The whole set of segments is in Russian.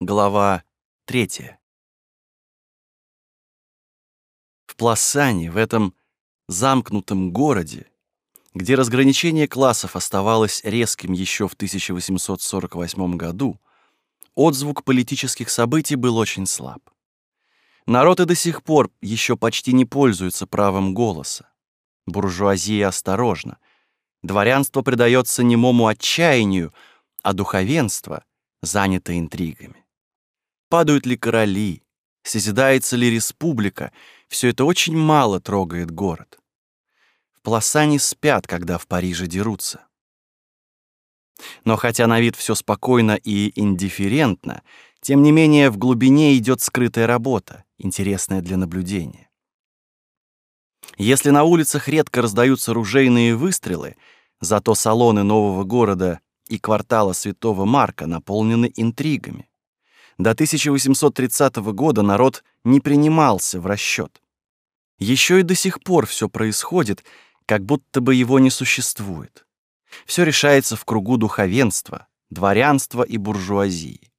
Глава третья. В Пласане, в этом замкнутом городе, где разграничение классов оставалось резким еще в 1848 году, отзвук политических событий был очень слаб. Народ и до сих пор еще почти не пользуется правом голоса. Буржуазия осторожна. Дворянство предается немому отчаянию, а духовенство занято интригами падают ли короли, созидается ли республика, все это очень мало трогает город. В Пласане спят, когда в Париже дерутся. Но хотя на вид все спокойно и индифферентно, тем не менее в глубине идет скрытая работа, интересная для наблюдения. Если на улицах редко раздаются ружейные выстрелы, зато салоны нового города и квартала Святого Марка наполнены интригами. До 1830 года народ не принимался в расчет. Еще и до сих пор все происходит, как будто бы его не существует. Все решается в кругу духовенства, дворянства и буржуазии.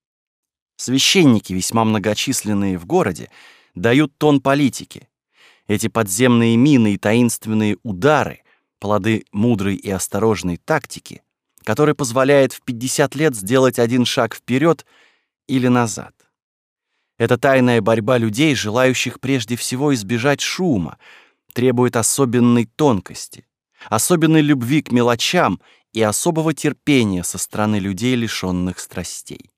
Священники, весьма многочисленные в городе, дают тон политике. Эти подземные мины и таинственные удары — плоды мудрой и осторожной тактики, которая позволяет в 50 лет сделать один шаг вперед — или назад. Это тайная борьба людей, желающих прежде всего избежать шума, требует особенной тонкости, особенной любви к мелочам и особого терпения со стороны людей, лишенных страстей.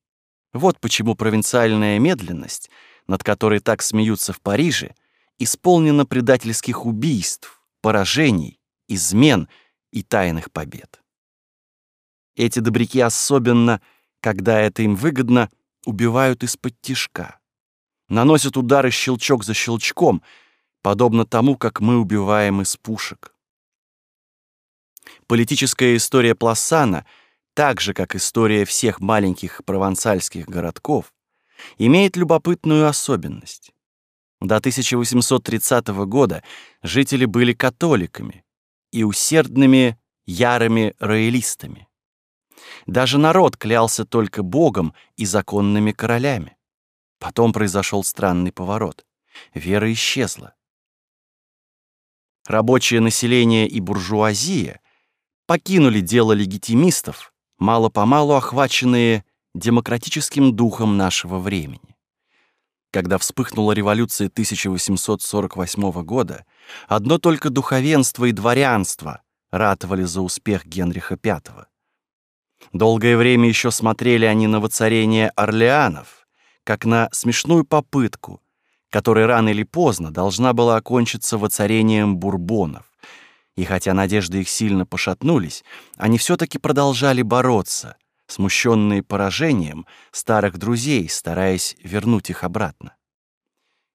Вот почему провинциальная медленность, над которой так смеются в Париже, исполнена предательских убийств, поражений, измен и тайных побед. Эти добряки особенно, когда это им выгодно, убивают из-под тишка. Наносят удары щелчок за щелчком, подобно тому, как мы убиваем из пушек. Политическая история Пласана, так же, как история всех маленьких провансальских городков, имеет любопытную особенность. До 1830 года жители были католиками и усердными ярыми роялистами. Даже народ клялся только Богом и законными королями. Потом произошел странный поворот. Вера исчезла. Рабочее население и буржуазия покинули дело легитимистов, мало-помалу охваченные демократическим духом нашего времени. Когда вспыхнула революция 1848 года, одно только духовенство и дворянство ратовали за успех Генриха V. Долгое время еще смотрели они на воцарение Орлеанов, как на смешную попытку, которая рано или поздно должна была окончиться воцарением Бурбонов. И хотя надежды их сильно пошатнулись, они все-таки продолжали бороться, смущенные поражением старых друзей, стараясь вернуть их обратно.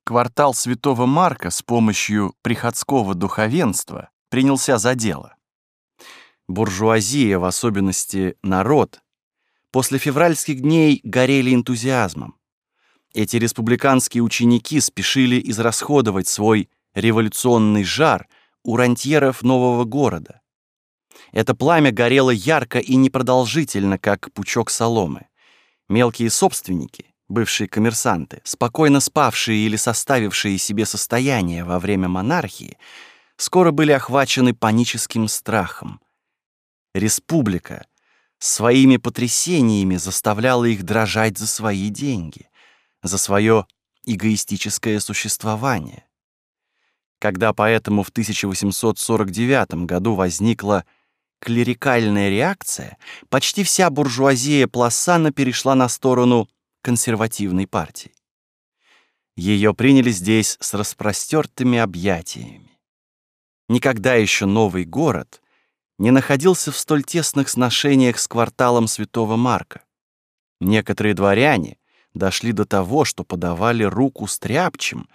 Квартал Святого Марка с помощью приходского духовенства принялся за дело буржуазия, в особенности народ, после февральских дней горели энтузиазмом. Эти республиканские ученики спешили израсходовать свой революционный жар у рантьеров нового города. Это пламя горело ярко и непродолжительно, как пучок соломы. Мелкие собственники, бывшие коммерсанты, спокойно спавшие или составившие себе состояние во время монархии, скоро были охвачены паническим страхом республика своими потрясениями заставляла их дрожать за свои деньги, за свое эгоистическое существование. Когда поэтому в 1849 году возникла клерикальная реакция, почти вся буржуазия Пласана перешла на сторону консервативной партии. Ее приняли здесь с распростертыми объятиями. Никогда еще новый город не находился в столь тесных сношениях с кварталом Святого Марка. Некоторые дворяне дошли до того, что подавали руку стряпчим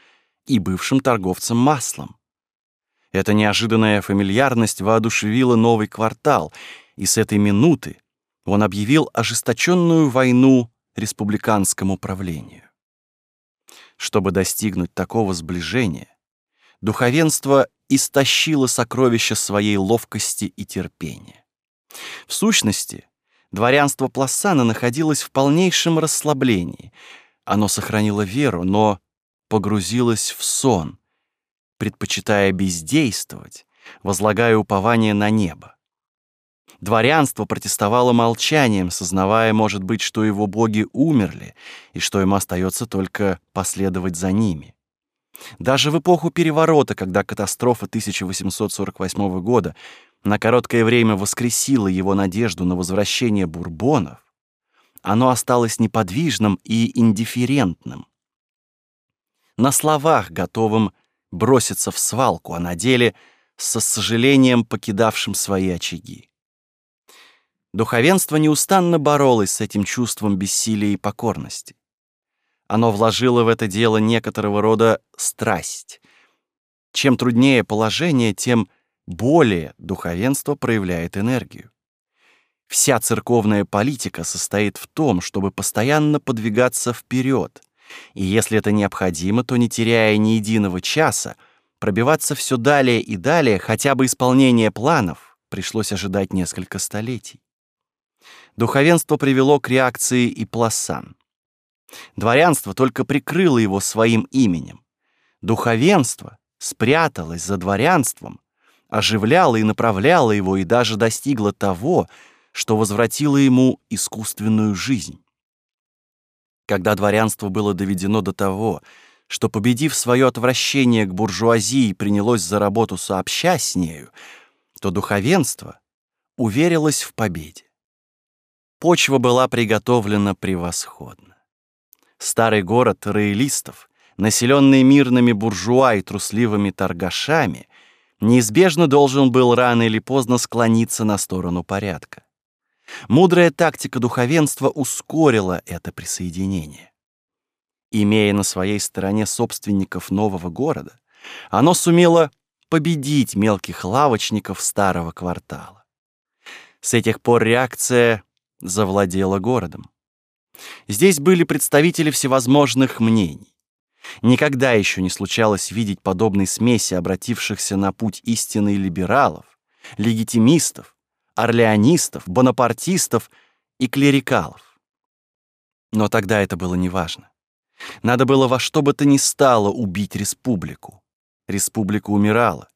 и бывшим торговцам маслом. Эта неожиданная фамильярность воодушевила новый квартал, и с этой минуты он объявил ожесточенную войну республиканскому правлению. Чтобы достигнуть такого сближения, духовенство истощило сокровища своей ловкости и терпения. В сущности, Дворянство Плассана находилось в полнейшем расслаблении. Оно сохранило веру, но погрузилось в сон, предпочитая бездействовать, возлагая упование на небо. Дворянство протестовало молчанием, сознавая, может быть, что его боги умерли, и что им остается только последовать за ними. Даже в эпоху переворота, когда катастрофа 1848 года на короткое время воскресила его надежду на возвращение бурбонов, оно осталось неподвижным и индифферентным. На словах готовым броситься в свалку, а на деле со сожалением покидавшим свои очаги. Духовенство неустанно боролось с этим чувством бессилия и покорности. Оно вложило в это дело некоторого рода страсть. Чем труднее положение, тем более духовенство проявляет энергию. Вся церковная политика состоит в том, чтобы постоянно подвигаться вперед, и если это необходимо, то не теряя ни единого часа, пробиваться все далее и далее, хотя бы исполнение планов пришлось ожидать несколько столетий духовенство привело к реакции и пласан. Дворянство только прикрыло его своим именем. Духовенство спряталось за дворянством, оживляло и направляло его и даже достигло того, что возвратило ему искусственную жизнь. Когда дворянство было доведено до того, что, победив свое отвращение к буржуазии, принялось за работу сообща с нею, то духовенство уверилось в победе. Почва была приготовлена превосходно. Старый город роялистов, населенный мирными буржуа и трусливыми торгашами, неизбежно должен был рано или поздно склониться на сторону порядка. Мудрая тактика духовенства ускорила это присоединение. Имея на своей стороне собственников нового города, оно сумело победить мелких лавочников старого квартала. С этих пор реакция завладела городом. Здесь были представители всевозможных мнений. Никогда еще не случалось видеть подобной смеси обратившихся на путь истины либералов, легитимистов, орлеонистов, бонапартистов и клерикалов. Но тогда это было неважно. Надо было во что бы то ни стало убить республику. Республика умирала.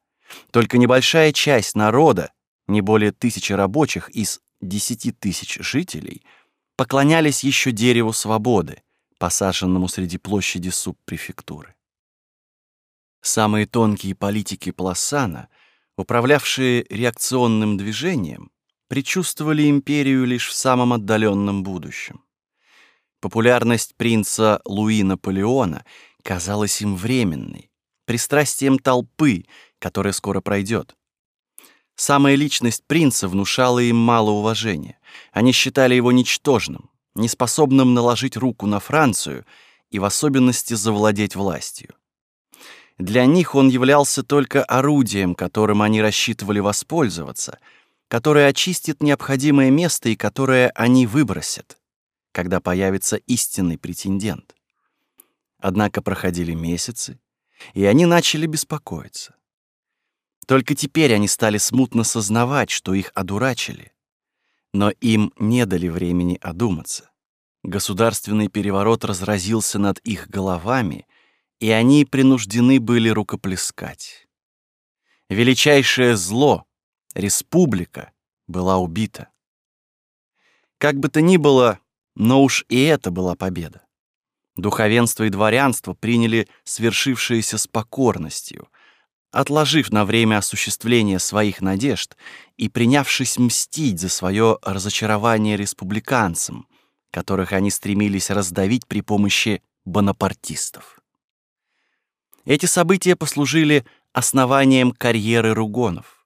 Только небольшая часть народа, не более тысячи рабочих из десяти тысяч жителей поклонялись еще дереву свободы, посаженному среди площади субпрефектуры. Самые тонкие политики Пласана, управлявшие реакционным движением, предчувствовали империю лишь в самом отдаленном будущем. Популярность принца Луи Наполеона казалась им временной, пристрастием толпы, которая скоро пройдет. Самая личность принца внушала им мало уважения. Они считали его ничтожным, неспособным наложить руку на Францию и в особенности завладеть властью. Для них он являлся только орудием, которым они рассчитывали воспользоваться, которое очистит необходимое место и которое они выбросят, когда появится истинный претендент. Однако проходили месяцы, и они начали беспокоиться. Только теперь они стали смутно сознавать, что их одурачили. Но им не дали времени одуматься. Государственный переворот разразился над их головами, и они принуждены были рукоплескать. Величайшее зло, республика, была убита. Как бы то ни было, но уж и это была победа. Духовенство и дворянство приняли свершившееся с покорностью, отложив на время осуществления своих надежд и принявшись мстить за свое разочарование республиканцам, которых они стремились раздавить при помощи бонапартистов. Эти события послужили основанием карьеры Ругонов.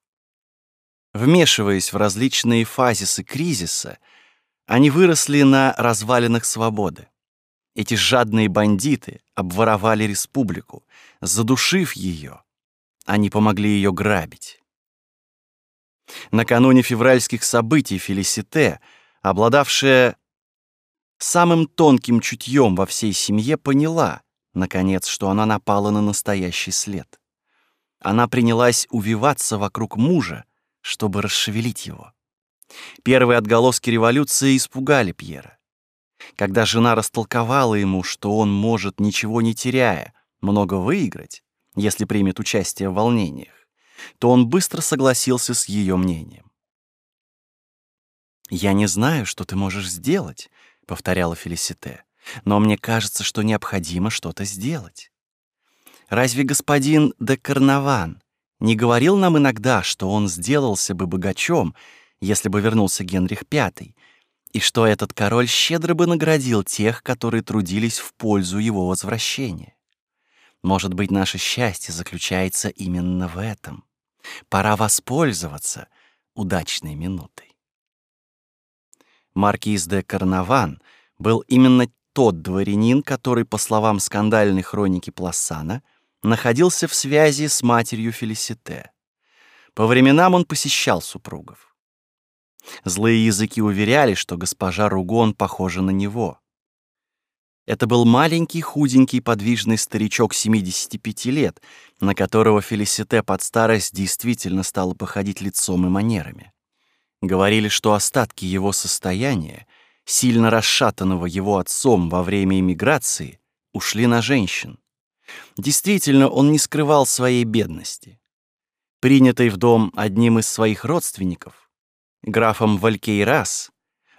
Вмешиваясь в различные фазисы кризиса, они выросли на развалинах свободы. Эти жадные бандиты обворовали республику, задушив ее, они помогли ее грабить. Накануне февральских событий Фелисите, обладавшая самым тонким чутьем во всей семье, поняла, наконец, что она напала на настоящий след. Она принялась увиваться вокруг мужа, чтобы расшевелить его. Первые отголоски революции испугали Пьера. Когда жена растолковала ему, что он может, ничего не теряя, много выиграть, если примет участие в волнениях, то он быстро согласился с ее мнением. «Я не знаю, что ты можешь сделать», — повторяла Фелисите, «но мне кажется, что необходимо что-то сделать. Разве господин де Карнаван не говорил нам иногда, что он сделался бы богачом, если бы вернулся Генрих V, и что этот король щедро бы наградил тех, которые трудились в пользу его возвращения? Может быть, наше счастье заключается именно в этом. Пора воспользоваться удачной минутой. Маркиз де Карнаван был именно тот дворянин, который, по словам скандальной хроники Пласана, находился в связи с матерью Фелисите. По временам он посещал супругов. Злые языки уверяли, что госпожа Ругон похожа на него. Это был маленький, худенький, подвижный старичок 75 лет, на которого Фелисите под старость действительно стала походить лицом и манерами. Говорили, что остатки его состояния, сильно расшатанного его отцом во время эмиграции, ушли на женщин. Действительно, он не скрывал своей бедности. Принятый в дом одним из своих родственников, графом Валькейрас,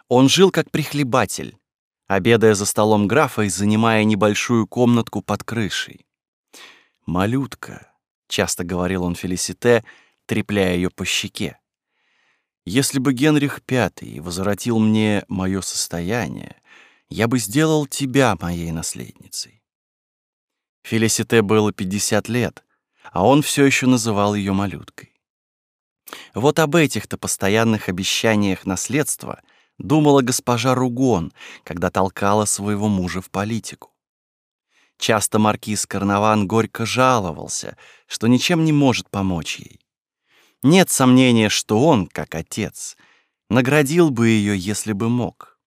он жил как прихлебатель, обедая за столом графа и занимая небольшую комнатку под крышей. «Малютка», — часто говорил он Фелисите, трепляя ее по щеке, «если бы Генрих V возвратил мне мое состояние, я бы сделал тебя моей наследницей». Фелисите было 50 лет, а он все еще называл ее малюткой. Вот об этих-то постоянных обещаниях наследства — думала госпожа Ругон, когда толкала своего мужа в политику. Часто маркиз Карнаван горько жаловался, что ничем не может помочь ей. Нет сомнения, что он, как отец, наградил бы ее, если бы мог.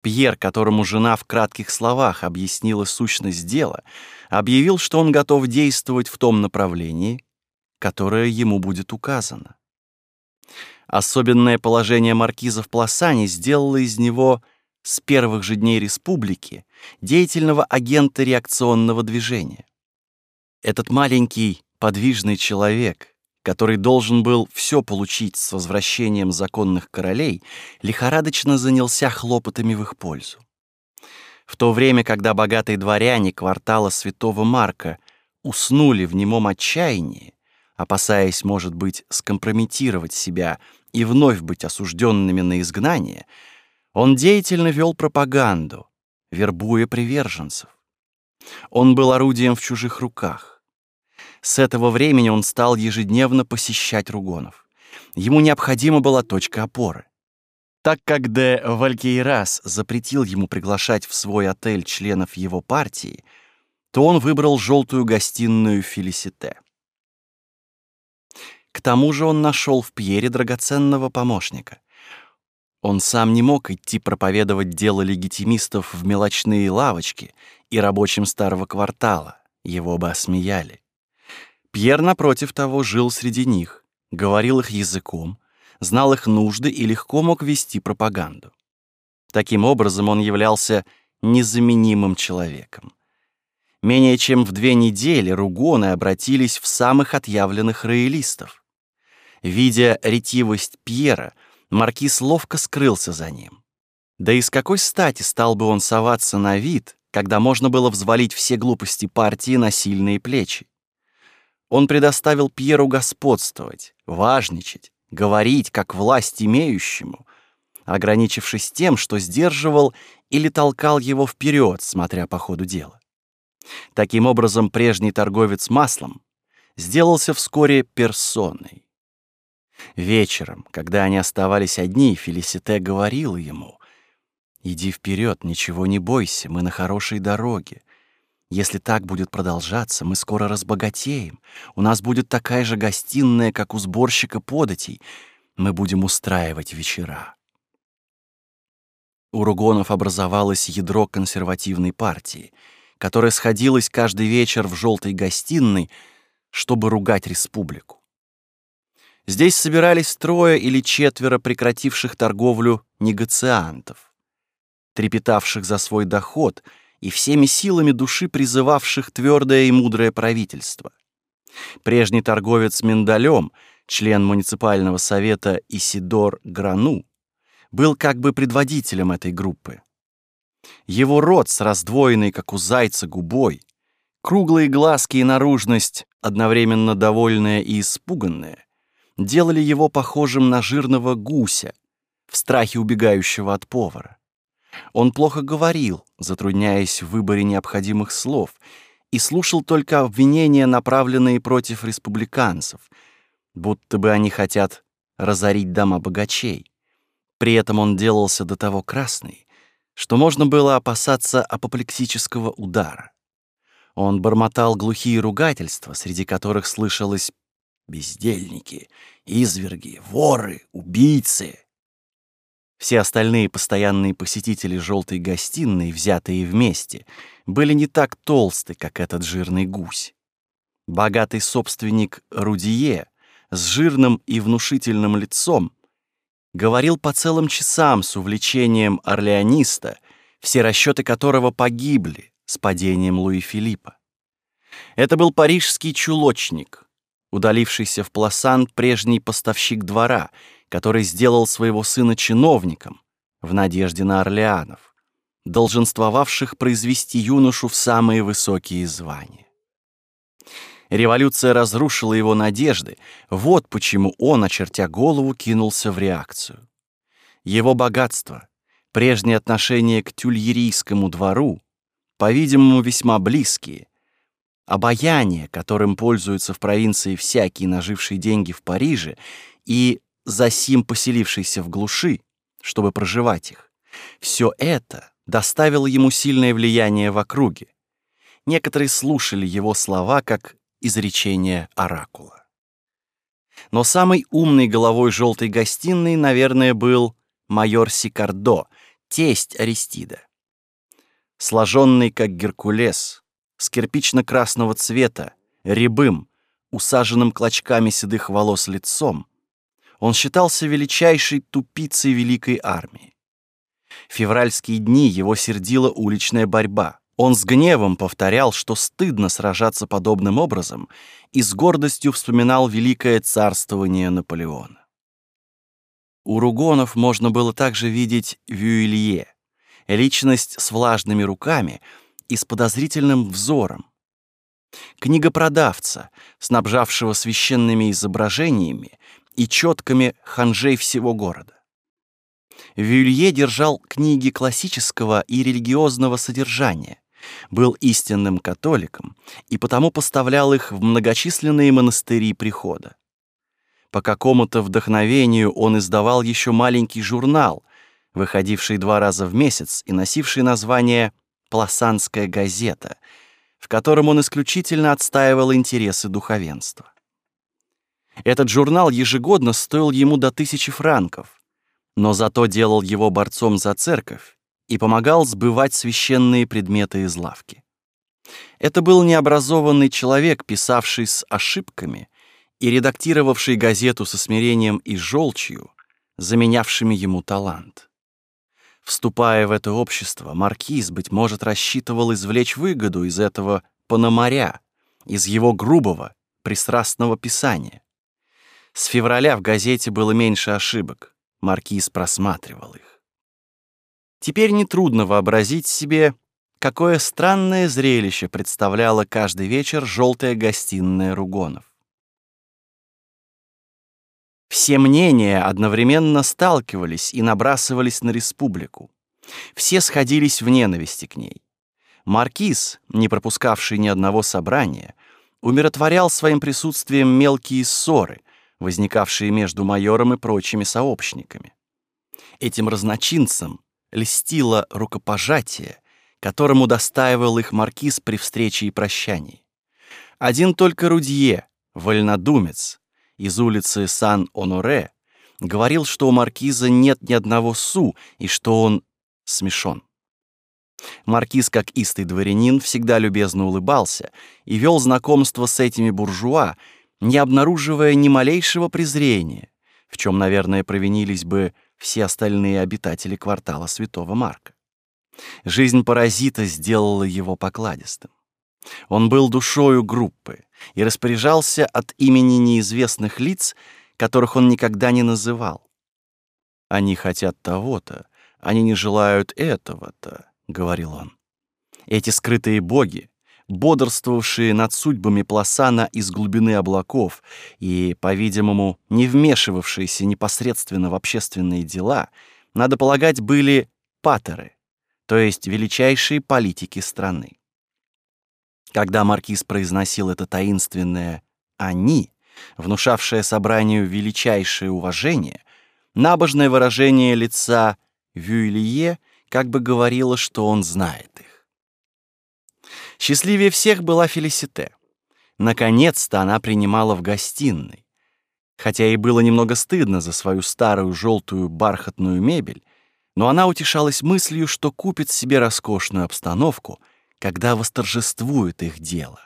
Пьер, которому жена в кратких словах объяснила сущность дела, объявил, что он готов действовать в том направлении, которое ему будет указано. Особенное положение маркиза в Пласане сделало из него с первых же дней республики деятельного агента реакционного движения. Этот маленький подвижный человек, который должен был все получить с возвращением законных королей, лихорадочно занялся хлопотами в их пользу. В то время, когда богатые дворяне квартала Святого Марка уснули в немом отчаянии, опасаясь, может быть, скомпрометировать себя и вновь быть осужденными на изгнание, он деятельно вел пропаганду, вербуя приверженцев. Он был орудием в чужих руках. С этого времени он стал ежедневно посещать Ругонов. Ему необходима была точка опоры. Так как де Валькейрас запретил ему приглашать в свой отель членов его партии, то он выбрал желтую гостиную Фелисите. К тому же он нашел в Пьере драгоценного помощника. Он сам не мог идти проповедовать дело легитимистов в мелочные лавочки и рабочим старого квартала, его бы осмеяли. Пьер, напротив того, жил среди них, говорил их языком, знал их нужды и легко мог вести пропаганду. Таким образом, он являлся незаменимым человеком. Менее чем в две недели ругоны обратились в самых отъявленных роялистов. Видя ретивость Пьера, маркиз ловко скрылся за ним. Да и с какой стати стал бы он соваться на вид, когда можно было взвалить все глупости партии на сильные плечи? Он предоставил Пьеру господствовать, важничать, говорить как власть имеющему, ограничившись тем, что сдерживал или толкал его вперед, смотря по ходу дела. Таким образом, прежний торговец маслом сделался вскоре персоной. Вечером, когда они оставались одни, Фелисите говорила ему, «Иди вперед, ничего не бойся, мы на хорошей дороге. Если так будет продолжаться, мы скоро разбогатеем. У нас будет такая же гостиная, как у сборщика податей. Мы будем устраивать вечера». У Ругонов образовалось ядро консервативной партии, которая сходилась каждый вечер в желтой гостиной, чтобы ругать республику. Здесь собирались трое или четверо прекративших торговлю негациантов, трепетавших за свой доход и всеми силами души призывавших твердое и мудрое правительство. Прежний торговец миндалем, член муниципального совета Исидор Грану, был как бы предводителем этой группы. Его рот с раздвоенной, как у зайца, губой, круглые глазки и наружность, одновременно довольная и испуганная, делали его похожим на жирного гуся, в страхе убегающего от повара. Он плохо говорил, затрудняясь в выборе необходимых слов, и слушал только обвинения, направленные против республиканцев, будто бы они хотят разорить дома богачей. При этом он делался до того красный, что можно было опасаться апоплексического удара. Он бормотал глухие ругательства, среди которых слышалось «бездельники», «изверги», «воры», «убийцы». Все остальные постоянные посетители желтой гостиной, взятые вместе, были не так толсты, как этот жирный гусь. Богатый собственник Рудие с жирным и внушительным лицом говорил по целым часам с увлечением орлеониста, все расчеты которого погибли с падением Луи Филиппа. Это был парижский чулочник, удалившийся в Пласан прежний поставщик двора — который сделал своего сына чиновником в надежде на Орлеанов, долженствовавших произвести юношу в самые высокие звания. Революция разрушила его надежды, вот почему он, очертя голову, кинулся в реакцию. Его богатство, прежнее отношение к тюльерийскому двору, по-видимому, весьма близкие, обаяние, которым пользуются в провинции всякий, наживший деньги в Париже, и засим поселившийся в глуши, чтобы проживать их. Все это доставило ему сильное влияние в округе. Некоторые слушали его слова как изречение оракула. Но самой умной головой желтой гостиной, наверное, был майор Сикардо, тесть Аристида. Сложенный как Геркулес, с кирпично-красного цвета, рябым, усаженным клочками седых волос лицом, он считался величайшей тупицей великой армии. В февральские дни его сердила уличная борьба. Он с гневом повторял, что стыдно сражаться подобным образом, и с гордостью вспоминал великое царствование Наполеона. У Ругонов можно было также видеть Вюилье, личность с влажными руками и с подозрительным взором. Книгопродавца, снабжавшего священными изображениями и четками ханжей всего города. Вюлье держал книги классического и религиозного содержания, был истинным католиком и потому поставлял их в многочисленные монастыри прихода. По какому-то вдохновению он издавал еще маленький журнал, выходивший два раза в месяц и носивший название «Пласанская газета», в котором он исключительно отстаивал интересы духовенства. Этот журнал ежегодно стоил ему до тысячи франков, но зато делал его борцом за церковь и помогал сбывать священные предметы из лавки. Это был необразованный человек, писавший с ошибками и редактировавший газету со смирением и желчью, заменявшими ему талант. Вступая в это общество, маркиз, быть может, рассчитывал извлечь выгоду из этого пономаря, из его грубого, пристрастного писания. С февраля в газете было меньше ошибок. Маркиз просматривал их. Теперь нетрудно вообразить себе, какое странное зрелище представляла каждый вечер желтая гостиная Ругонов. Все мнения одновременно сталкивались и набрасывались на республику. Все сходились в ненависти к ней. Маркиз, не пропускавший ни одного собрания, умиротворял своим присутствием мелкие ссоры — возникавшие между майором и прочими сообщниками. Этим разночинцам льстило рукопожатие, которому достаивал их маркиз при встрече и прощании. Один только Рудье, вольнодумец, из улицы Сан-Оноре, говорил, что у маркиза нет ни одного су и что он смешон. Маркиз, как истый дворянин, всегда любезно улыбался и вел знакомство с этими буржуа, не обнаруживая ни малейшего презрения, в чем, наверное, провинились бы все остальные обитатели квартала Святого Марка. Жизнь паразита сделала его покладистым. Он был душою группы и распоряжался от имени неизвестных лиц, которых он никогда не называл. Они хотят того-то, они не желают этого-то, — говорил он. Эти скрытые боги, бодрствовавшие над судьбами Пласана из глубины облаков и, по-видимому, не вмешивавшиеся непосредственно в общественные дела, надо полагать, были патеры, то есть величайшие политики страны. Когда маркиз произносил это таинственное «они», внушавшее собранию величайшее уважение, набожное выражение лица Вюйлие как бы говорило, что он знает их. Счастливее всех была Фелисите. Наконец-то она принимала в гостиной. Хотя ей было немного стыдно за свою старую желтую бархатную мебель, но она утешалась мыслью, что купит себе роскошную обстановку — когда восторжествует их дело.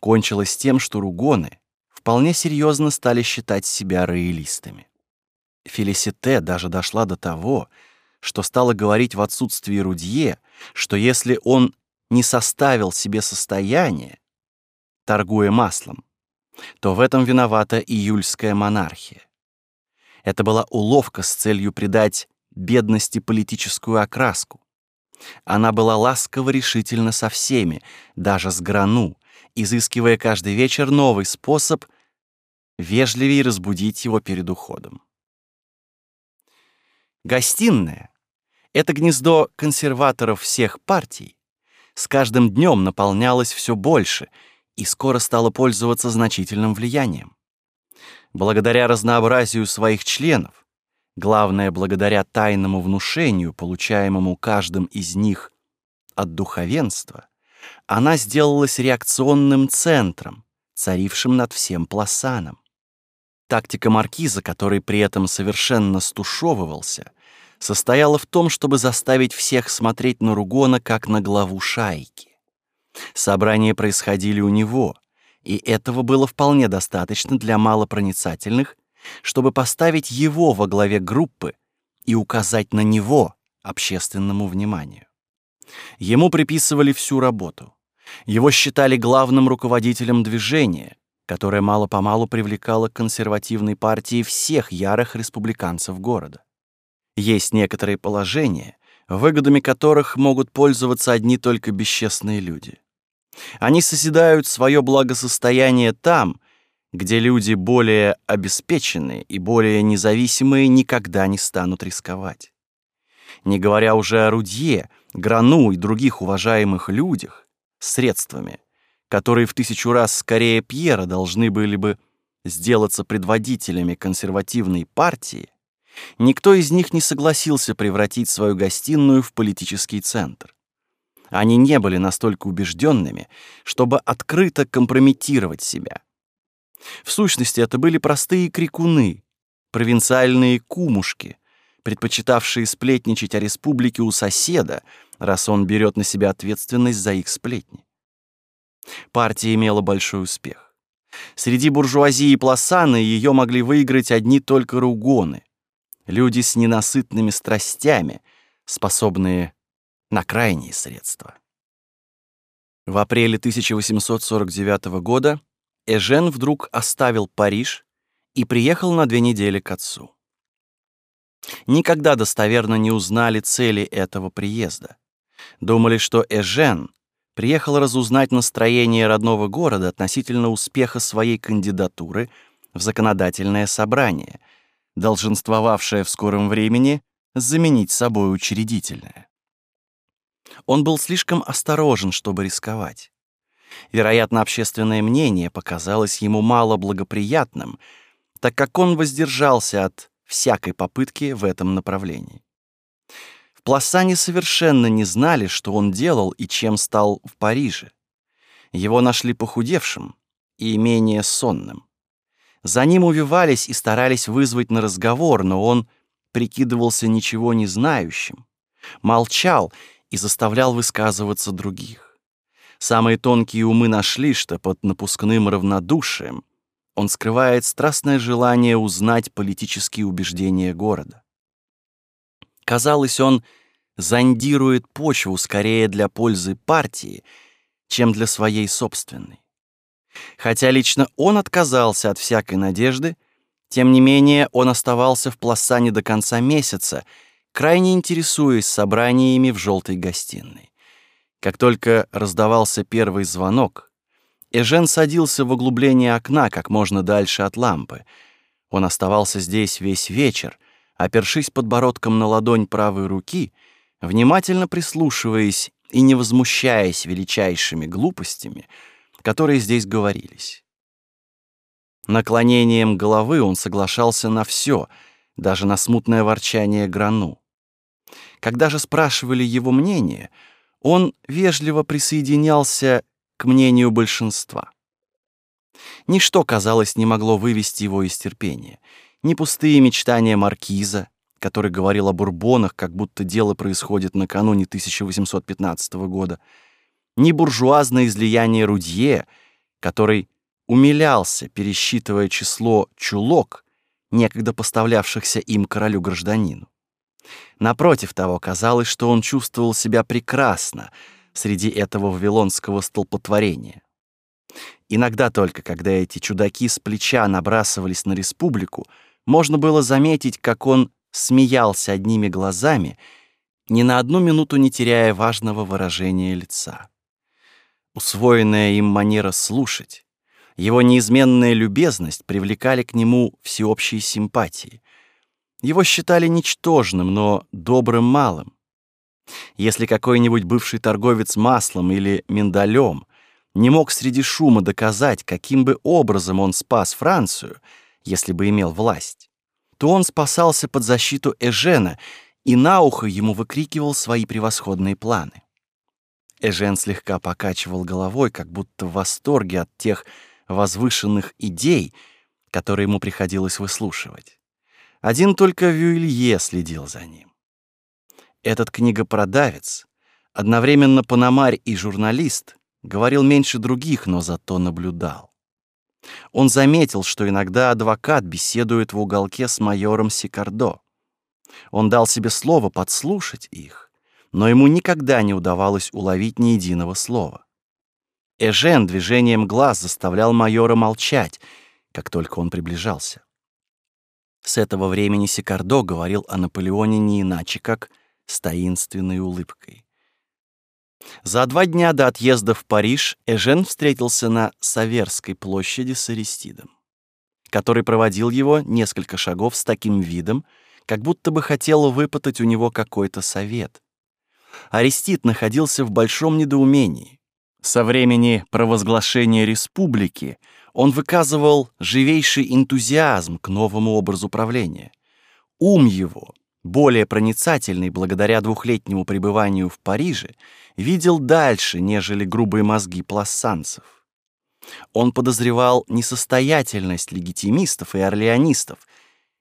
Кончилось тем, что ругоны вполне серьезно стали считать себя роялистами. Фелисите даже дошла до того, что стала говорить в отсутствии Рудье, что если он не составил себе состояние, торгуя маслом, то в этом виновата июльская монархия. Это была уловка с целью придать бедности политическую окраску. Она была ласково решительна со всеми, даже с Грану, изыскивая каждый вечер новый способ вежливее разбудить его перед уходом. Гостиная — это гнездо консерваторов всех партий, с каждым днем наполнялось все больше и скоро стало пользоваться значительным влиянием. Благодаря разнообразию своих членов, Главное, благодаря тайному внушению, получаемому каждым из них от духовенства, она сделалась реакционным центром, царившим над всем пласаном. Тактика маркиза, который при этом совершенно стушевывался, состояла в том, чтобы заставить всех смотреть на Ругона как на главу шайки. Собрания происходили у него, и этого было вполне достаточно для малопроницательных чтобы поставить его во главе группы и указать на него общественному вниманию. Ему приписывали всю работу. Его считали главным руководителем движения, которое мало-помалу привлекало к консервативной партии всех ярых республиканцев города. Есть некоторые положения, выгодами которых могут пользоваться одни только бесчестные люди. Они созидают свое благосостояние там, где люди более обеспеченные и более независимые никогда не станут рисковать. Не говоря уже о Рудье, Грану и других уважаемых людях, средствами, которые в тысячу раз скорее Пьера должны были бы сделаться предводителями консервативной партии, никто из них не согласился превратить свою гостиную в политический центр. Они не были настолько убежденными, чтобы открыто компрометировать себя — в сущности, это были простые крикуны, провинциальные кумушки, предпочитавшие сплетничать о республике у соседа, раз он берет на себя ответственность за их сплетни. Партия имела большой успех. Среди буржуазии и пласаны ее могли выиграть одни только ругоны, люди с ненасытными страстями, способные на крайние средства. В апреле 1849 года Эжен вдруг оставил Париж и приехал на две недели к отцу. Никогда достоверно не узнали цели этого приезда. Думали, что Эжен приехал разузнать настроение родного города относительно успеха своей кандидатуры в законодательное собрание, долженствовавшее в скором времени заменить собой учредительное. Он был слишком осторожен, чтобы рисковать. Вероятно, общественное мнение показалось ему мало благоприятным, так как он воздержался от всякой попытки в этом направлении. В Пласане совершенно не знали, что он делал и чем стал в Париже. Его нашли похудевшим и менее сонным. За ним увивались и старались вызвать на разговор, но он прикидывался ничего не знающим, молчал и заставлял высказываться других. Самые тонкие умы нашли, что под напускным равнодушием он скрывает страстное желание узнать политические убеждения города. Казалось, он зондирует почву скорее для пользы партии, чем для своей собственной. Хотя лично он отказался от всякой надежды, тем не менее он оставался в Пласане до конца месяца, крайне интересуясь собраниями в желтой гостиной. Как только раздавался первый звонок, Эжен садился в углубление окна как можно дальше от лампы. Он оставался здесь весь вечер, опершись подбородком на ладонь правой руки, внимательно прислушиваясь и не возмущаясь величайшими глупостями, которые здесь говорились. Наклонением головы он соглашался на все, даже на смутное ворчание Грану. Когда же спрашивали его мнение, он вежливо присоединялся к мнению большинства. Ничто, казалось, не могло вывести его из терпения. Ни пустые мечтания маркиза, который говорил о бурбонах, как будто дело происходит накануне 1815 года, ни буржуазное излияние Рудье, который умилялся, пересчитывая число чулок, некогда поставлявшихся им королю-гражданину. Напротив того, казалось, что он чувствовал себя прекрасно среди этого вавилонского столпотворения. Иногда только, когда эти чудаки с плеча набрасывались на республику, можно было заметить, как он смеялся одними глазами, ни на одну минуту не теряя важного выражения лица. Усвоенная им манера слушать, его неизменная любезность привлекали к нему всеобщие симпатии. Его считали ничтожным, но добрым малым. Если какой-нибудь бывший торговец маслом или миндалем не мог среди шума доказать, каким бы образом он спас Францию, если бы имел власть, то он спасался под защиту Эжена и на ухо ему выкрикивал свои превосходные планы. Эжен слегка покачивал головой, как будто в восторге от тех возвышенных идей, которые ему приходилось выслушивать. Один только Вюилье следил за ним. Этот книгопродавец, одновременно пономарь и журналист, говорил меньше других, но зато наблюдал. Он заметил, что иногда адвокат беседует в уголке с майором Сикардо. Он дал себе слово подслушать их, но ему никогда не удавалось уловить ни единого слова. Эжен движением глаз заставлял майора молчать, как только он приближался. С этого времени Сикардо говорил о Наполеоне не иначе, как с таинственной улыбкой. За два дня до отъезда в Париж Эжен встретился на Саверской площади с Аристидом, который проводил его несколько шагов с таким видом, как будто бы хотел выпытать у него какой-то совет. Аристид находился в большом недоумении. Со времени провозглашения республики он выказывал живейший энтузиазм к новому образу правления. Ум его, более проницательный благодаря двухлетнему пребыванию в Париже, видел дальше, нежели грубые мозги плассанцев. Он подозревал несостоятельность легитимистов и орлеонистов,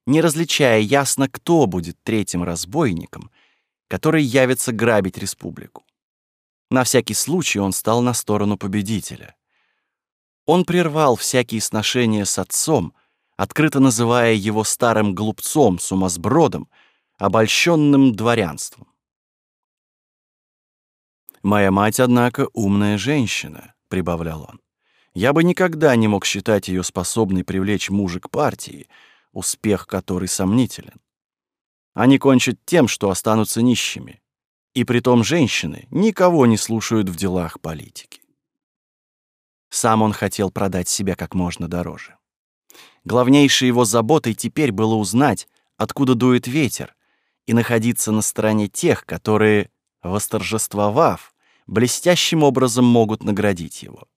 не различая ясно, кто будет третьим разбойником, который явится грабить республику. На всякий случай он стал на сторону победителя. Он прервал всякие сношения с отцом, открыто называя его старым глупцом, сумасбродом, обольщенным дворянством. «Моя мать, однако, умная женщина», — прибавлял он. «Я бы никогда не мог считать ее способной привлечь мужа к партии, успех которой сомнителен. Они кончат тем, что останутся нищими. И притом женщины никого не слушают в делах политики. Сам он хотел продать себя как можно дороже. Главнейшей его заботой теперь было узнать, откуда дует ветер, и находиться на стороне тех, которые, восторжествовав, блестящим образом могут наградить его.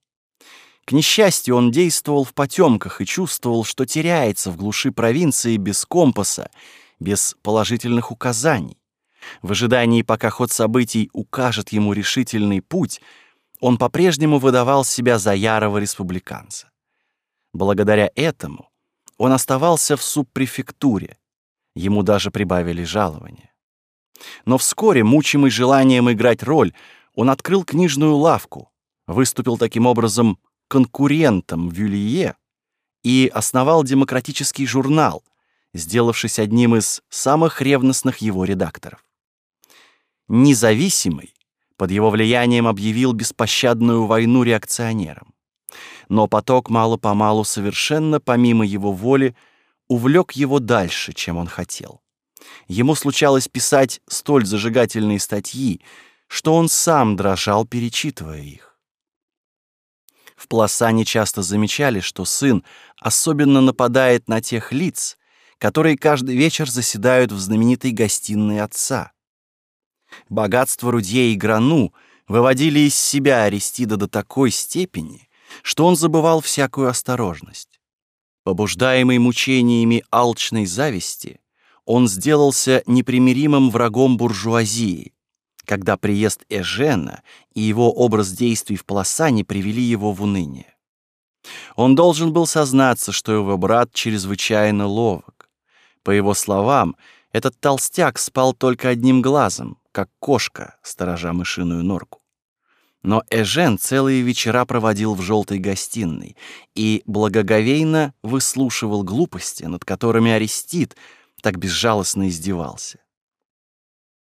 К несчастью, он действовал в потемках и чувствовал, что теряется в глуши провинции без компаса, без положительных указаний. В ожидании, пока ход событий укажет ему решительный путь, он по-прежнему выдавал себя за ярого республиканца. Благодаря этому он оставался в субпрефектуре, ему даже прибавили жалование. Но вскоре, мучимый желанием играть роль, он открыл книжную лавку, выступил таким образом конкурентом Вюлье и основал демократический журнал, сделавшись одним из самых ревностных его редакторов. Независимый под его влиянием объявил беспощадную войну реакционерам. Но поток мало-помалу совершенно помимо его воли увлек его дальше, чем он хотел. Ему случалось писать столь зажигательные статьи, что он сам дрожал, перечитывая их. В Пласане часто замечали, что сын особенно нападает на тех лиц, которые каждый вечер заседают в знаменитой гостиной отца. Богатство Рудье и Грану выводили из себя Аристида до такой степени, что он забывал всякую осторожность. Побуждаемый мучениями алчной зависти, он сделался непримиримым врагом буржуазии, когда приезд Эжена и его образ действий в Пласане привели его в уныние. Он должен был сознаться, что его брат чрезвычайно ловок. По его словам, этот толстяк спал только одним глазом, как кошка, сторожа мышиную норку. Но Эжен целые вечера проводил в желтой гостиной и благоговейно выслушивал глупости, над которыми Арестит так безжалостно издевался.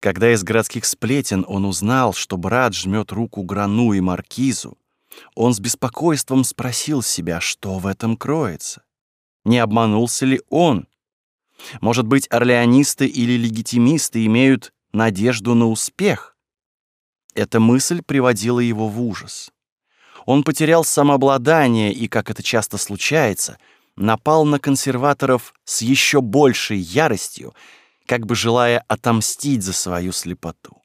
Когда из городских сплетен он узнал, что брат жмет руку Грану и Маркизу, он с беспокойством спросил себя, что в этом кроется. Не обманулся ли он? Может быть, орлеонисты или легитимисты имеют надежду на успех? Эта мысль приводила его в ужас. Он потерял самообладание и, как это часто случается, напал на консерваторов с еще большей яростью, как бы желая отомстить за свою слепоту.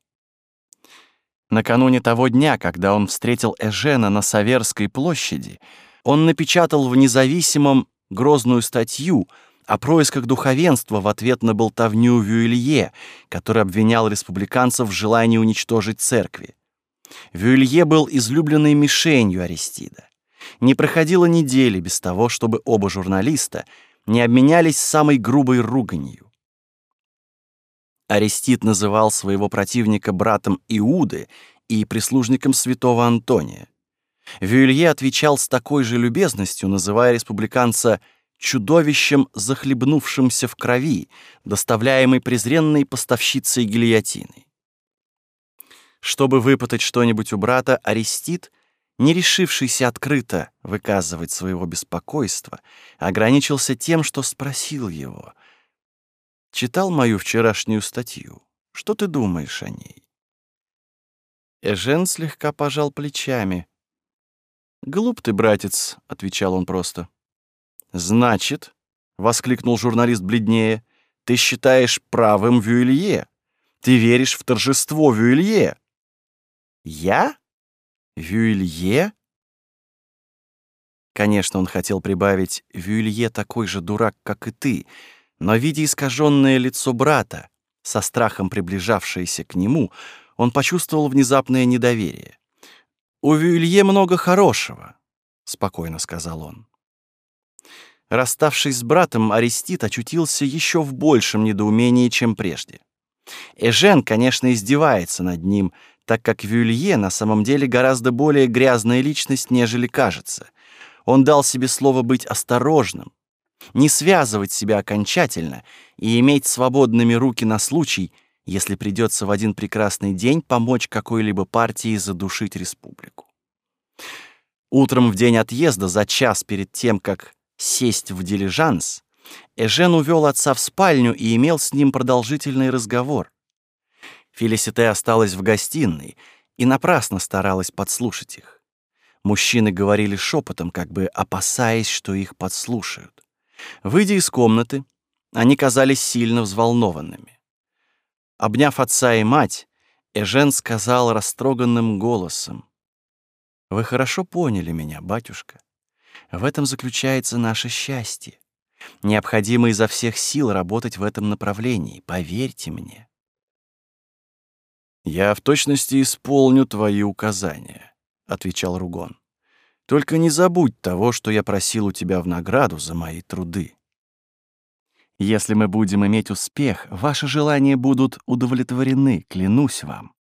Накануне того дня, когда он встретил Эжена на Саверской площади, он напечатал в «Независимом» грозную статью о происках духовенства в ответ на болтовню Вюилье, который обвинял республиканцев в желании уничтожить церкви. Вюилье был излюбленной мишенью Аристида. Не проходило недели без того, чтобы оба журналиста не обменялись самой грубой руганью. Арестит называл своего противника братом Иуды и прислужником святого Антония. Вюлье отвечал с такой же любезностью, называя республиканца чудовищем, захлебнувшимся в крови, доставляемой презренной поставщицей гильотины. Чтобы выпытать что-нибудь у брата, Арестит, не решившийся открыто выказывать своего беспокойства, ограничился тем, что спросил его — Читал мою вчерашнюю статью. Что ты думаешь о ней?» Эжен слегка пожал плечами. «Глуп ты, братец», — отвечал он просто. «Значит», — воскликнул журналист бледнее, — «ты считаешь правым Вюилье? Ты веришь в торжество Вюилье?» «Я? Вюилье?» Конечно, он хотел прибавить «Вюилье такой же дурак, как и ты», но, видя искаженное лицо брата, со страхом приближавшееся к нему, он почувствовал внезапное недоверие. «У Вюлье много хорошего», — спокойно сказал он. Расставшись с братом, Арестит очутился еще в большем недоумении, чем прежде. Эжен, конечно, издевается над ним, так как Вюлье на самом деле гораздо более грязная личность, нежели кажется. Он дал себе слово быть осторожным, не связывать себя окончательно и иметь свободными руки на случай, если придется в один прекрасный день помочь какой-либо партии задушить республику. Утром в день отъезда, за час перед тем, как сесть в дилижанс, Эжен увел отца в спальню и имел с ним продолжительный разговор. Фелисите осталась в гостиной и напрасно старалась подслушать их. Мужчины говорили шепотом, как бы опасаясь, что их подслушают. Выйдя из комнаты, они казались сильно взволнованными. Обняв отца и мать, Эжен сказал растроганным голосом, «Вы хорошо поняли меня, батюшка. В этом заключается наше счастье. Необходимо изо всех сил работать в этом направлении, поверьте мне». «Я в точности исполню твои указания», — отвечал Ругон. Только не забудь того, что я просил у тебя в награду за мои труды. Если мы будем иметь успех, ваши желания будут удовлетворены, клянусь вам.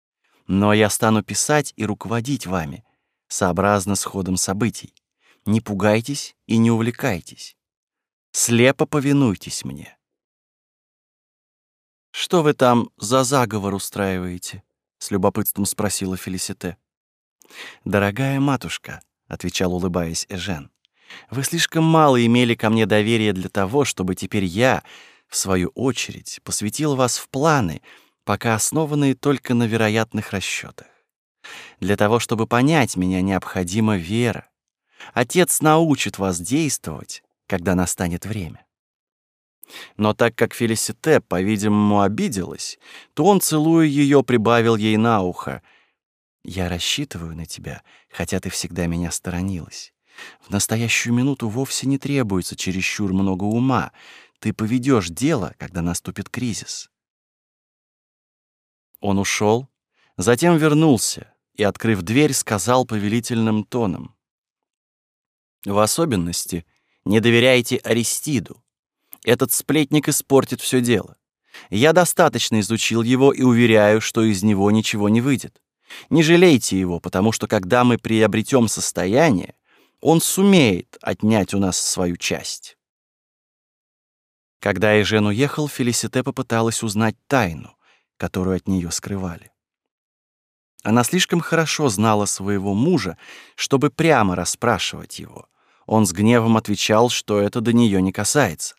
Но я стану писать и руководить вами, сообразно с ходом событий. Не пугайтесь и не увлекайтесь. Слепо повинуйтесь мне. «Что вы там за заговор устраиваете?» — с любопытством спросила Фелисите. «Дорогая матушка», — отвечал, улыбаясь Эжен, «вы слишком мало имели ко мне доверия для того, чтобы теперь я, в свою очередь, посвятил вас в планы, пока основанные только на вероятных расчетах. Для того, чтобы понять меня, необходима вера. Отец научит вас действовать, когда настанет время. Но так как Фелисите, по-видимому, обиделась, то он, целуя ее, прибавил ей на ухо. «Я рассчитываю на тебя, хотя ты всегда меня сторонилась. В настоящую минуту вовсе не требуется чересчур много ума. Ты поведешь дело, когда наступит кризис». Он ушел, затем вернулся и, открыв дверь, сказал повелительным тоном. «В особенности не доверяйте Аристиду. Этот сплетник испортит все дело. Я достаточно изучил его и уверяю, что из него ничего не выйдет. Не жалейте его, потому что когда мы приобретем состояние, он сумеет отнять у нас свою часть. Когда Эжен уехал, Фелисите попыталась узнать тайну, которую от нее скрывали. Она слишком хорошо знала своего мужа, чтобы прямо расспрашивать его. Он с гневом отвечал, что это до нее не касается.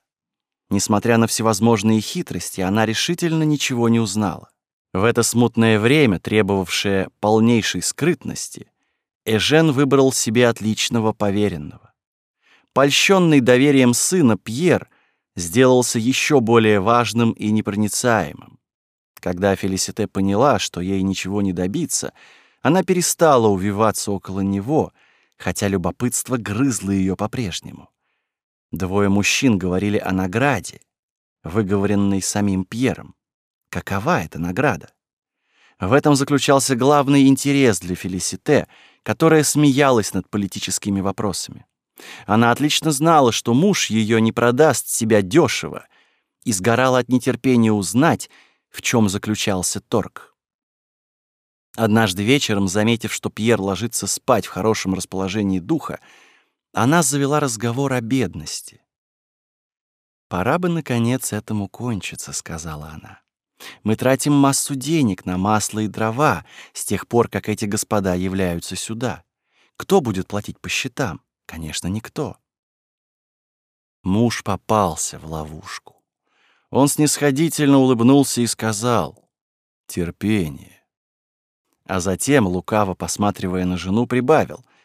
Несмотря на всевозможные хитрости, она решительно ничего не узнала. В это смутное время, требовавшее полнейшей скрытности, Эжен выбрал себе отличного поверенного. Польщенный доверием сына Пьер сделался еще более важным и непроницаемым. Когда Фелисите поняла, что ей ничего не добиться, она перестала увиваться около него, хотя любопытство грызло ее по-прежнему. Двое мужчин говорили о награде, выговоренной самим Пьером. Какова эта награда? В этом заключался главный интерес для Фелисите, которая смеялась над политическими вопросами. Она отлично знала, что муж ее не продаст себя дешево, и сгорала от нетерпения узнать, в чем заключался торг. Однажды вечером, заметив, что Пьер ложится спать в хорошем расположении духа, она завела разговор о бедности. «Пора бы, наконец, этому кончиться», — сказала она. «Мы тратим массу денег на масло и дрова с тех пор, как эти господа являются сюда. Кто будет платить по счетам? Конечно, никто». Муж попался в ловушку. Он снисходительно улыбнулся и сказал «Терпение». А затем, лукаво посматривая на жену, прибавил —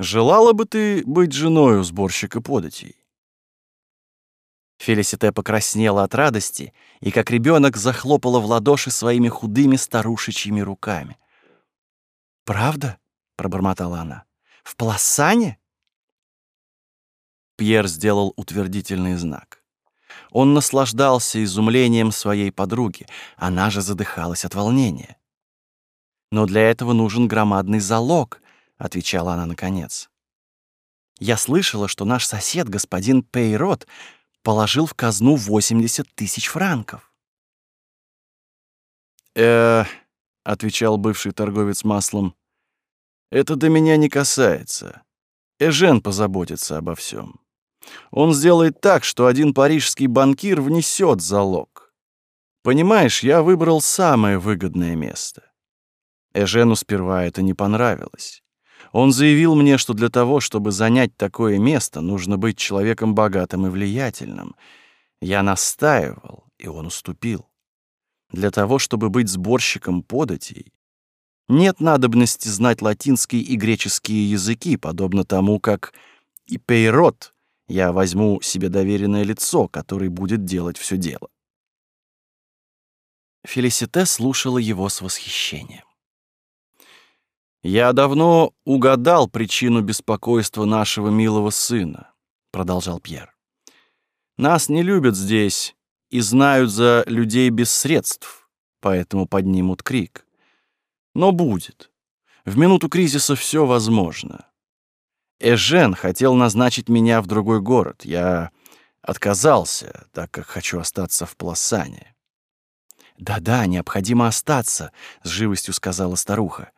Желала бы ты быть женой у сборщика податей?» Фелисите покраснела от радости и, как ребенок, захлопала в ладоши своими худыми старушечьими руками. «Правда?» — пробормотала она. «В Пласане?» Пьер сделал утвердительный знак. Он наслаждался изумлением своей подруги, она же задыхалась от волнения. Но для этого нужен громадный залог, — отвечала она наконец. «Я слышала, что наш сосед, господин Пейрот, положил в казну 80 тысяч франков». «Э, — отвечал бывший торговец маслом, — это до меня не касается. Эжен позаботится обо всем. Он сделает так, что один парижский банкир внесет залог. Понимаешь, я выбрал самое выгодное место. Эжену сперва это не понравилось. Он заявил мне, что для того, чтобы занять такое место, нужно быть человеком богатым и влиятельным. Я настаивал, и он уступил. Для того, чтобы быть сборщиком податей, нет надобности знать латинский и греческие языки, подобно тому, как и Пейрот я возьму себе доверенное лицо, который будет делать все дело. Фелисите слушала его с восхищением. «Я давно угадал причину беспокойства нашего милого сына», — продолжал Пьер. «Нас не любят здесь и знают за людей без средств, поэтому поднимут крик. Но будет. В минуту кризиса все возможно. Эжен хотел назначить меня в другой город. Я отказался, так как хочу остаться в Пласане. «Да-да, необходимо остаться», — с живостью сказала старуха.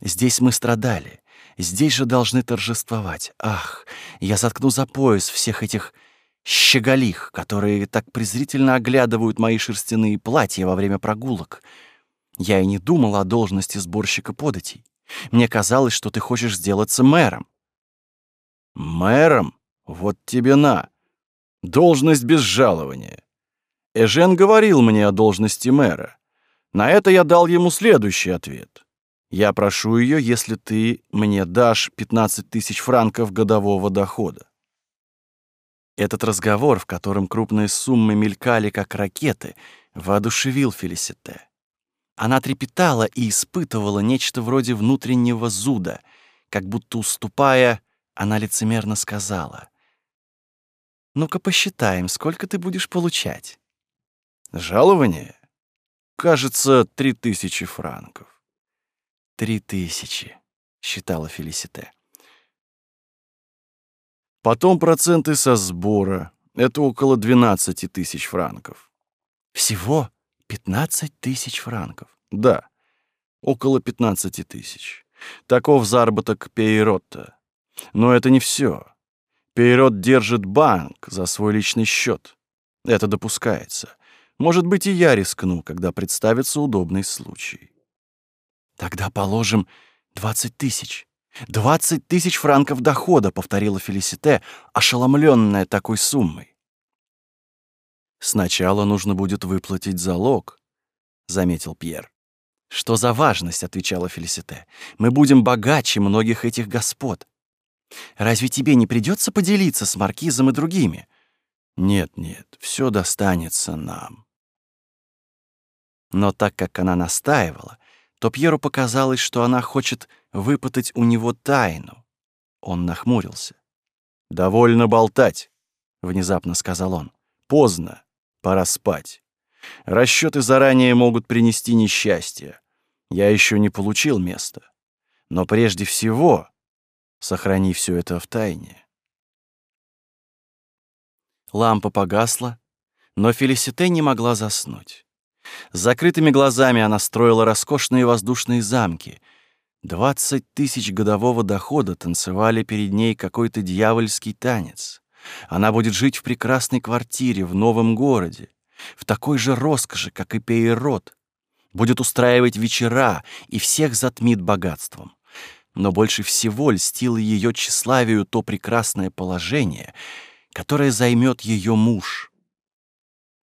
Здесь мы страдали, здесь же должны торжествовать. Ах, я заткну за пояс всех этих щеголих, которые так презрительно оглядывают мои шерстяные платья во время прогулок. Я и не думал о должности сборщика податей. Мне казалось, что ты хочешь сделаться мэром. Мэром? Вот тебе на. Должность без жалования. Эжен говорил мне о должности мэра. На это я дал ему следующий ответ. Я прошу ее, если ты мне дашь 15 тысяч франков годового дохода. Этот разговор, в котором крупные суммы мелькали, как ракеты, воодушевил Фелисите. Она трепетала и испытывала нечто вроде внутреннего зуда, как будто уступая, она лицемерно сказала. «Ну-ка посчитаем, сколько ты будешь получать?» «Жалование? Кажется, три тысячи франков». «Три тысячи», — считала Фелисите. Потом проценты со сбора. Это около 12 тысяч франков. Всего? Пятнадцать тысяч франков. Да, около пятнадцати тысяч. Таков заработок Пейротта. Но это не все. Пейрот держит банк за свой личный счет. Это допускается. Может быть, и я рискну, когда представится удобный случай. Тогда положим двадцать тысяч. «Двадцать тысяч франков дохода», — повторила Фелисите, ошеломленная такой суммой. «Сначала нужно будет выплатить залог», — заметил Пьер. «Что за важность?» — отвечала Фелисите. «Мы будем богаче многих этих господ. Разве тебе не придется поделиться с маркизом и другими?» «Нет, нет, все достанется нам». Но так как она настаивала, то Пьеру показалось, что она хочет выпытать у него тайну. Он нахмурился. «Довольно болтать», — внезапно сказал он. «Поздно. Пора спать. Расчеты заранее могут принести несчастье. Я еще не получил места. Но прежде всего сохрани все это в тайне. Лампа погасла, но Фелисите не могла заснуть. С закрытыми глазами она строила роскошные воздушные замки. Двадцать тысяч годового дохода танцевали перед ней какой-то дьявольский танец. Она будет жить в прекрасной квартире в новом городе, в такой же роскоши, как и Пейрот. Будет устраивать вечера и всех затмит богатством. Но больше всего льстило ее тщеславию то прекрасное положение, которое займет ее муж.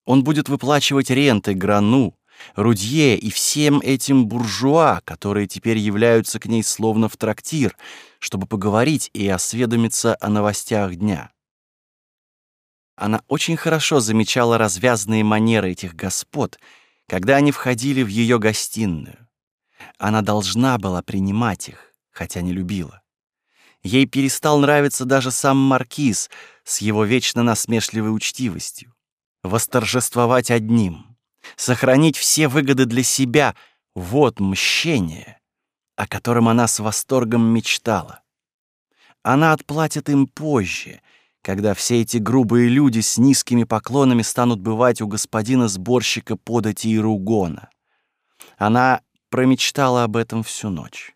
Он будет выплачивать ренты Грану, Рудье и всем этим буржуа, которые теперь являются к ней словно в трактир, чтобы поговорить и осведомиться о новостях дня. Она очень хорошо замечала развязные манеры этих господ, когда они входили в ее гостиную. Она должна была принимать их, хотя не любила. Ей перестал нравиться даже сам маркиз с его вечно насмешливой учтивостью. Восторжествовать одним, сохранить все выгоды для себя — вот мщение, о котором она с восторгом мечтала. Она отплатит им позже — когда все эти грубые люди с низкими поклонами станут бывать у господина сборщика подати и ругона. Она промечтала об этом всю ночь.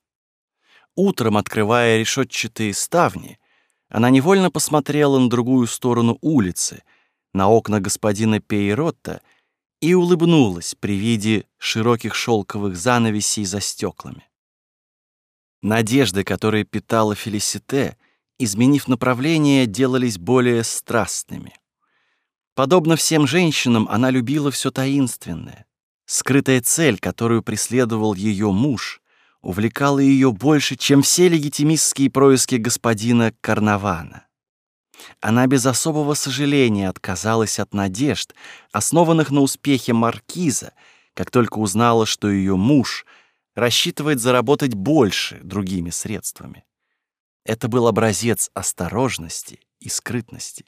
Утром, открывая решетчатые ставни, она невольно посмотрела на другую сторону улицы, на окна господина Пейротта, и улыбнулась при виде широких шелковых занавесей за стеклами. Надежды, которые питала Фелисите, — изменив направление, делались более страстными. Подобно всем женщинам, она любила все таинственное. Скрытая цель, которую преследовал ее муж, увлекала ее больше, чем все легитимистские происки господина Карнавана. Она без особого сожаления отказалась от надежд, основанных на успехе маркиза, как только узнала, что ее муж рассчитывает заработать больше другими средствами. Это был образец осторожности и скрытности.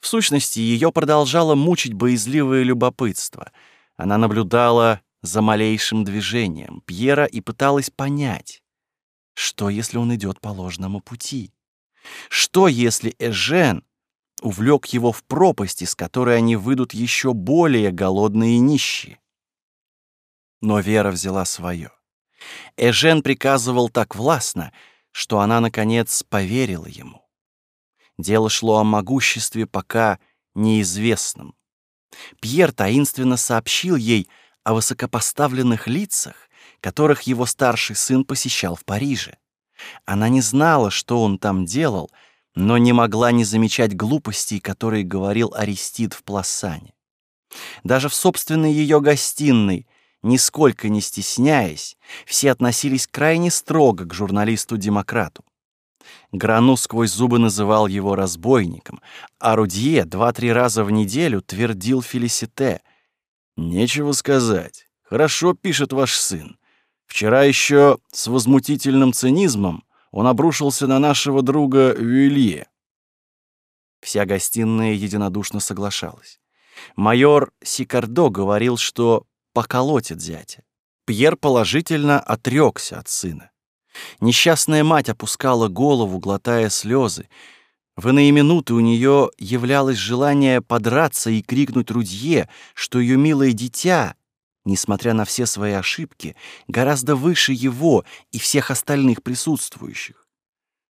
В сущности, ее продолжало мучить боязливое любопытство. Она наблюдала за малейшим движением Пьера и пыталась понять, что если он идет по ложному пути? Что если Эжен увлек его в пропасть, из которой они выйдут еще более голодные и нищие? Но Вера взяла свое. Эжен приказывал так властно, что она, наконец, поверила ему. Дело шло о могуществе пока неизвестном. Пьер таинственно сообщил ей о высокопоставленных лицах, которых его старший сын посещал в Париже. Она не знала, что он там делал, но не могла не замечать глупостей, которые говорил Аристид в Пласане. Даже в собственной ее гостиной, нисколько не стесняясь, все относились крайне строго к журналисту-демократу. Грану сквозь зубы называл его разбойником, а Рудье два-три раза в неделю твердил Фелисите. «Нечего сказать. Хорошо пишет ваш сын. Вчера еще с возмутительным цинизмом он обрушился на нашего друга Вюилье». Вся гостиная единодушно соглашалась. Майор Сикардо говорил, что поколотит зятя. Пьер положительно отрекся от сына. Несчастная мать опускала голову, глотая слезы. В иные минуты у нее являлось желание подраться и крикнуть Рудье, что ее милое дитя, несмотря на все свои ошибки, гораздо выше его и всех остальных присутствующих.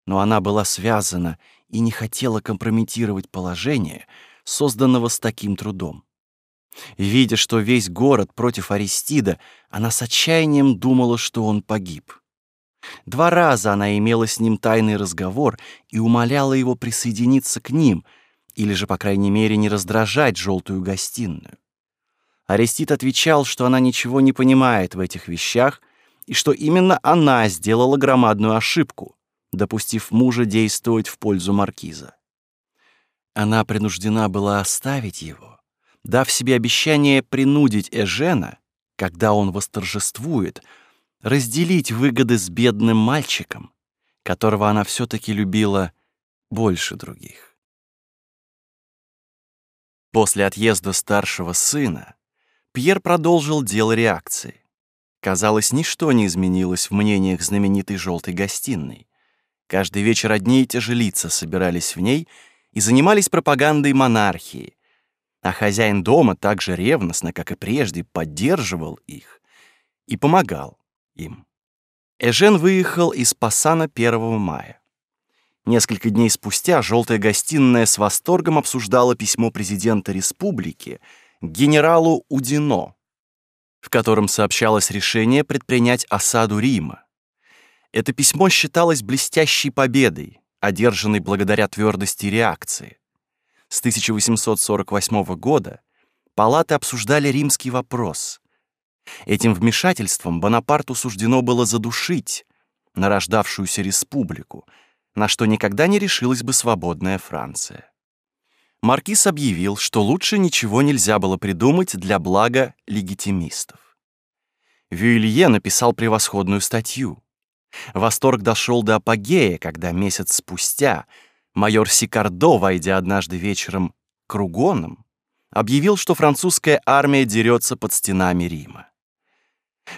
Но она была связана и не хотела компрометировать положение, созданного с таким трудом. Видя, что весь город против Аристида, она с отчаянием думала, что он погиб. Два раза она имела с ним тайный разговор и умоляла его присоединиться к ним, или же, по крайней мере, не раздражать желтую гостиную. Арестит отвечал, что она ничего не понимает в этих вещах и что именно она сделала громадную ошибку, допустив мужа действовать в пользу маркиза. Она принуждена была оставить его, дав себе обещание принудить Эжена, когда он восторжествует, разделить выгоды с бедным мальчиком, которого она все-таки любила больше других. После отъезда старшего сына Пьер продолжил дело реакции. Казалось, ничто не изменилось в мнениях знаменитой желтой гостиной. Каждый вечер одни и те же лица собирались в ней и занимались пропагандой монархии, а хозяин дома так же ревностно, как и прежде, поддерживал их и помогал им. Эжен выехал из Пассана 1 мая. Несколько дней спустя желтая гостиная с восторгом обсуждала письмо президента республики генералу Удино, в котором сообщалось решение предпринять осаду Рима. Это письмо считалось блестящей победой, одержанной благодаря твердости реакции. С 1848 года палаты обсуждали римский вопрос, Этим вмешательством Бонапарту суждено было задушить нарождавшуюся республику, на что никогда не решилась бы свободная Франция. Маркиз объявил, что лучше ничего нельзя было придумать для блага легитимистов. Вюилье написал превосходную статью. Восторг дошел до апогея, когда месяц спустя майор Сикардо, войдя однажды вечером кругоном, объявил, что французская армия дерется под стенами Рима.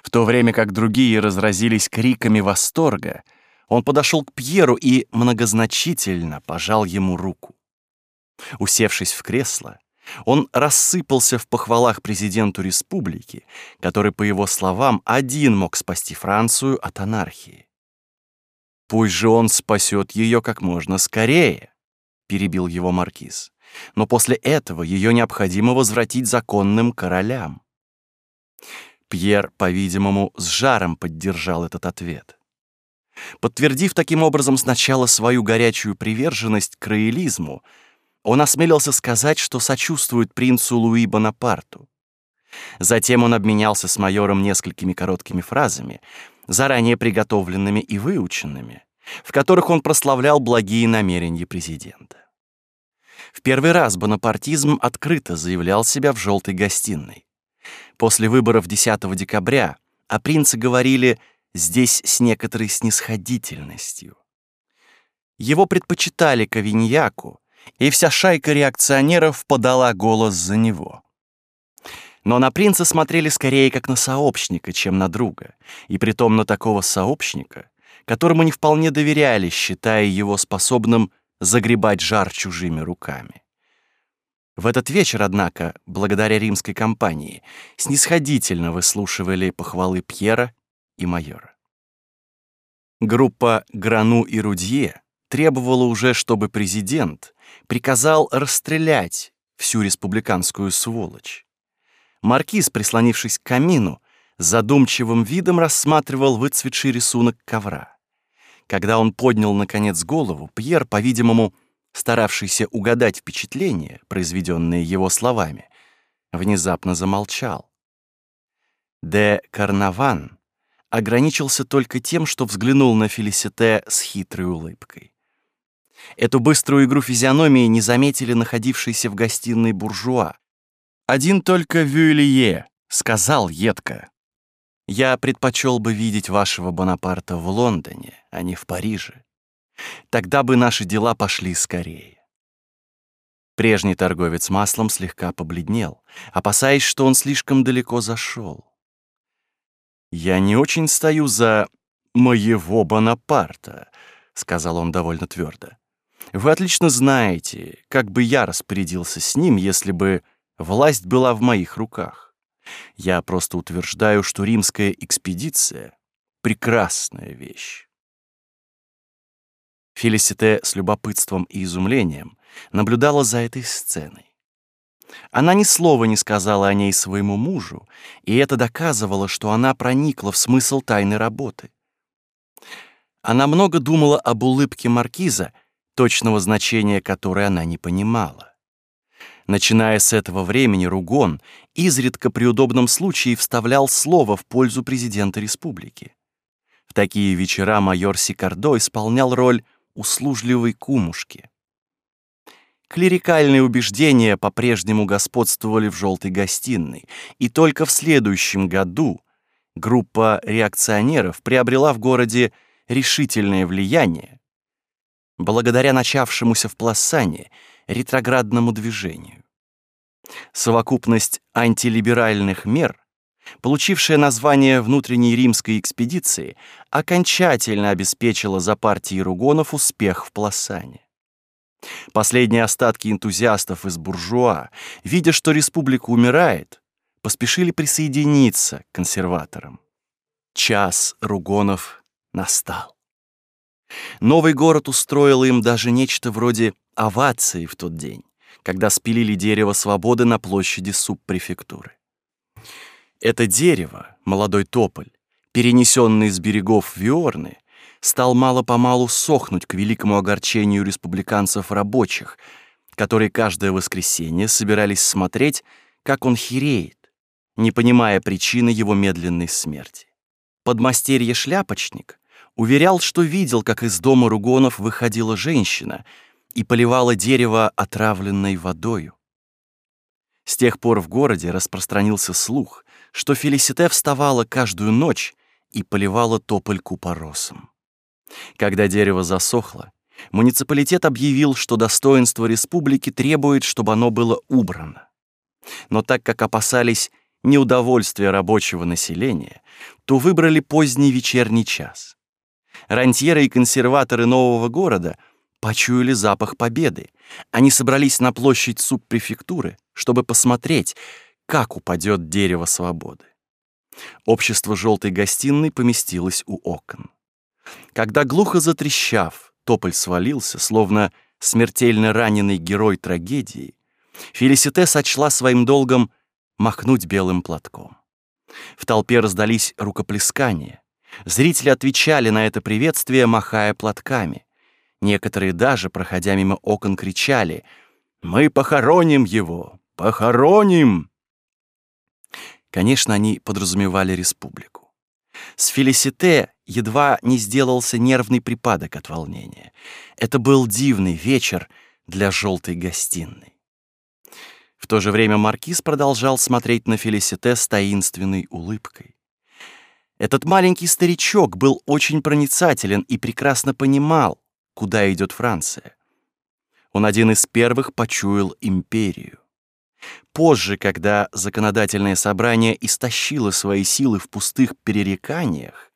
В то время как другие разразились криками восторга, он подошел к Пьеру и многозначительно пожал ему руку. Усевшись в кресло, он рассыпался в похвалах президенту республики, который, по его словам, один мог спасти Францию от анархии. «Пусть же он спасет ее как можно скорее», — перебил его маркиз. «Но после этого ее необходимо возвратить законным королям». Пьер, по-видимому, с жаром поддержал этот ответ. Подтвердив таким образом сначала свою горячую приверженность к роялизму, он осмелился сказать, что сочувствует принцу Луи Бонапарту. Затем он обменялся с майором несколькими короткими фразами, заранее приготовленными и выученными, в которых он прославлял благие намерения президента. В первый раз бонапартизм открыто заявлял себя в желтой гостиной. После выборов 10 декабря о принце говорили здесь с некоторой снисходительностью. Его предпочитали Кавиньяку, и вся шайка реакционеров подала голос за него. Но на принца смотрели скорее как на сообщника, чем на друга, и притом на такого сообщника, которому не вполне доверяли, считая его способным загребать жар чужими руками. В этот вечер, однако, благодаря римской кампании, снисходительно выслушивали похвалы Пьера и майора. Группа Грану и Рудье требовала уже, чтобы президент приказал расстрелять всю республиканскую сволочь. Маркиз, прислонившись к камину, задумчивым видом рассматривал выцветший рисунок ковра. Когда он поднял, наконец, голову, Пьер, по-видимому, старавшийся угадать впечатление, произведенное его словами, внезапно замолчал. Де Карнаван ограничился только тем, что взглянул на Фелисите с хитрой улыбкой. Эту быструю игру физиономии не заметили находившиеся в гостиной буржуа. Один только Вюлье сказал едко. «Я предпочел бы видеть вашего Бонапарта в Лондоне, а не в Париже. Тогда бы наши дела пошли скорее». Прежний торговец маслом слегка побледнел, опасаясь, что он слишком далеко зашел. «Я не очень стою за моего Бонапарта», — сказал он довольно твердо. Вы отлично знаете, как бы я распорядился с ним, если бы власть была в моих руках. Я просто утверждаю, что римская экспедиция — прекрасная вещь. Фелисите с любопытством и изумлением наблюдала за этой сценой. Она ни слова не сказала о ней своему мужу, и это доказывало, что она проникла в смысл тайной работы. Она много думала об улыбке маркиза, точного значения которой она не понимала. Начиная с этого времени Ругон изредка при удобном случае вставлял слово в пользу президента республики. В такие вечера майор Сикардо исполнял роль услужливой кумушки. Клерикальные убеждения по-прежнему господствовали в желтой гостиной, и только в следующем году группа реакционеров приобрела в городе решительное влияние, благодаря начавшемуся в Плассане ретроградному движению. Совокупность антилиберальных мер, получившая название внутренней римской экспедиции, окончательно обеспечила за партией Ругонов успех в Плассане. Последние остатки энтузиастов из буржуа, видя, что республика умирает, поспешили присоединиться к консерваторам. Час Ругонов настал. Новый город устроил им даже нечто вроде овации в тот день, когда спилили дерево свободы на площади субпрефектуры. Это дерево, молодой тополь, перенесенный с берегов Виорны, стал мало-помалу сохнуть к великому огорчению республиканцев рабочих, которые каждое воскресенье собирались смотреть, как он хереет, не понимая причины его медленной смерти. Подмастерье-шляпочник — уверял, что видел, как из дома Ругонов выходила женщина и поливала дерево отравленной водою. С тех пор в городе распространился слух, что Фелисите вставала каждую ночь и поливала тополь купоросом. Когда дерево засохло, муниципалитет объявил, что достоинство республики требует, чтобы оно было убрано. Но так как опасались неудовольствия рабочего населения, то выбрали поздний вечерний час рантьеры и консерваторы нового города почуяли запах победы. Они собрались на площадь субпрефектуры, чтобы посмотреть, как упадет дерево свободы. Общество желтой гостиной поместилось у окон. Когда глухо затрещав, тополь свалился, словно смертельно раненый герой трагедии, Фелисите сочла своим долгом махнуть белым платком. В толпе раздались рукоплескания. Зрители отвечали на это приветствие, махая платками. Некоторые даже, проходя мимо окон, кричали «Мы похороним его! Похороним!» Конечно, они подразумевали республику. С Фелисите едва не сделался нервный припадок от волнения. Это был дивный вечер для желтой гостиной. В то же время маркиз продолжал смотреть на Фелисите с таинственной улыбкой. Этот маленький старичок был очень проницателен и прекрасно понимал, куда идет Франция. Он один из первых почуял империю. Позже, когда законодательное собрание истощило свои силы в пустых перереканиях,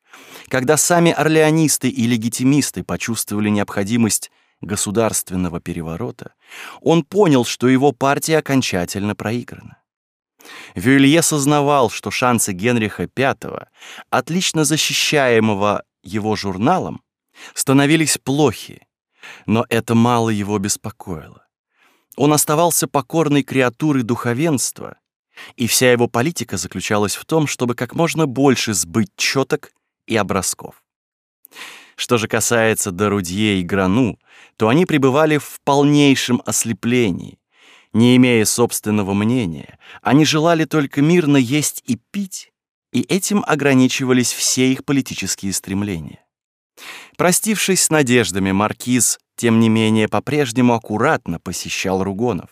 когда сами орлеонисты и легитимисты почувствовали необходимость государственного переворота, он понял, что его партия окончательно проиграна. Вюлье сознавал, что шансы Генриха V, отлично защищаемого его журналом, становились плохи, но это мало его беспокоило. Он оставался покорной креатурой духовенства, и вся его политика заключалась в том, чтобы как можно больше сбыть четок и образков. Что же касается Дорудье и Грану, то они пребывали в полнейшем ослеплении. Не имея собственного мнения, они желали только мирно есть и пить, и этим ограничивались все их политические стремления. Простившись с надеждами, маркиз, тем не менее, по-прежнему аккуратно посещал Ругонов.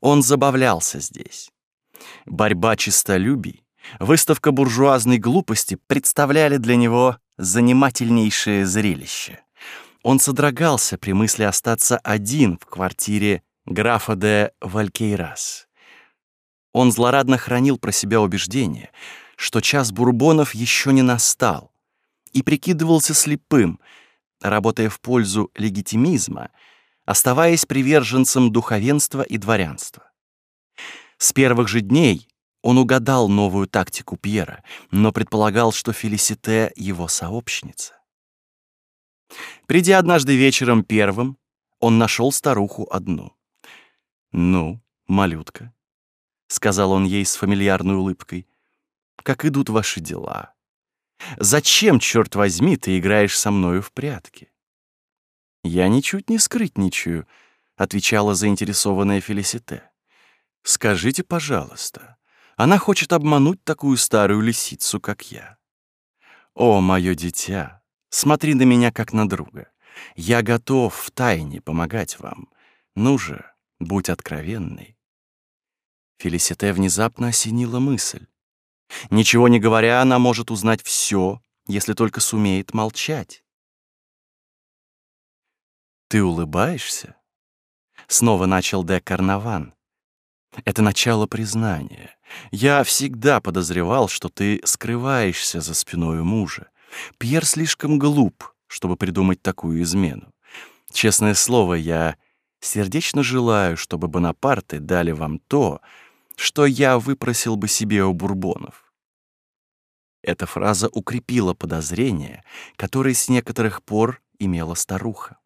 Он забавлялся здесь. Борьба честолюбий, выставка буржуазной глупости представляли для него занимательнейшее зрелище. Он содрогался при мысли остаться один в квартире графа де Валькейрас. Он злорадно хранил про себя убеждение, что час бурбонов еще не настал, и прикидывался слепым, работая в пользу легитимизма, оставаясь приверженцем духовенства и дворянства. С первых же дней он угадал новую тактику Пьера, но предполагал, что Фелисите — его сообщница. Придя однажды вечером первым, он нашел старуху одну. «Ну, малютка», — сказал он ей с фамильярной улыбкой, — «как идут ваши дела? Зачем, черт возьми, ты играешь со мною в прятки?» «Я ничуть не скрытничаю», — отвечала заинтересованная Фелисите. «Скажите, пожалуйста, она хочет обмануть такую старую лисицу, как я. О, мое дитя, смотри на меня как на друга. Я готов в тайне помогать вам. Ну же, будь откровенной. Фелисите внезапно осенила мысль. Ничего не говоря, она может узнать все, если только сумеет молчать. «Ты улыбаешься?» Снова начал де Карнаван. «Это начало признания. Я всегда подозревал, что ты скрываешься за спиной мужа. Пьер слишком глуп, чтобы придумать такую измену. Честное слово, я сердечно желаю, чтобы Бонапарты дали вам то, что я выпросил бы себе у бурбонов. Эта фраза укрепила подозрение, которое с некоторых пор имела старуха.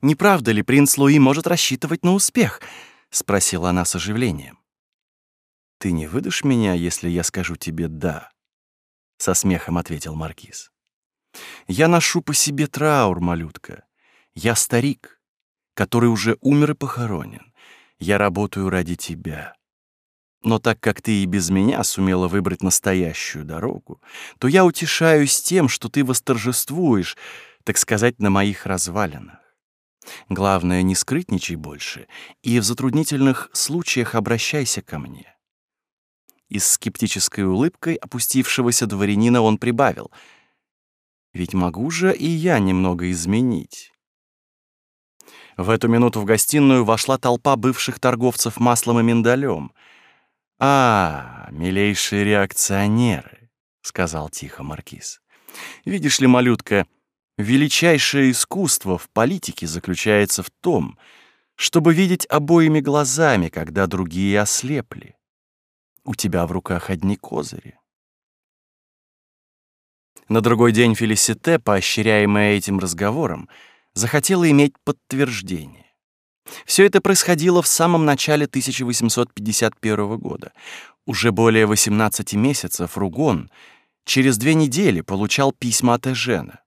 «Не правда ли принц Луи может рассчитывать на успех?» — спросила она с оживлением. «Ты не выдашь меня, если я скажу тебе «да»?» — со смехом ответил Маркиз. «Я ношу по себе траур, малютка. Я старик, который уже умер и похоронен. Я работаю ради тебя. Но так как ты и без меня сумела выбрать настоящую дорогу, то я утешаюсь тем, что ты восторжествуешь, так сказать, на моих развалинах. Главное, не скрытничай больше, и в затруднительных случаях обращайся ко мне. И с скептической улыбкой опустившегося дворянина он прибавил. «Ведь могу же и я немного изменить». В эту минуту в гостиную вошла толпа бывших торговцев маслом и миндалем. «А, милейшие реакционеры», — сказал тихо маркиз. «Видишь ли, малютка, величайшее искусство в политике заключается в том, чтобы видеть обоими глазами, когда другие ослепли. У тебя в руках одни козыри. На другой день Фелисите, поощряемая этим разговором, захотела иметь подтверждение. Все это происходило в самом начале 1851 года. Уже более 18 месяцев Ругон через две недели получал письма от Эжена.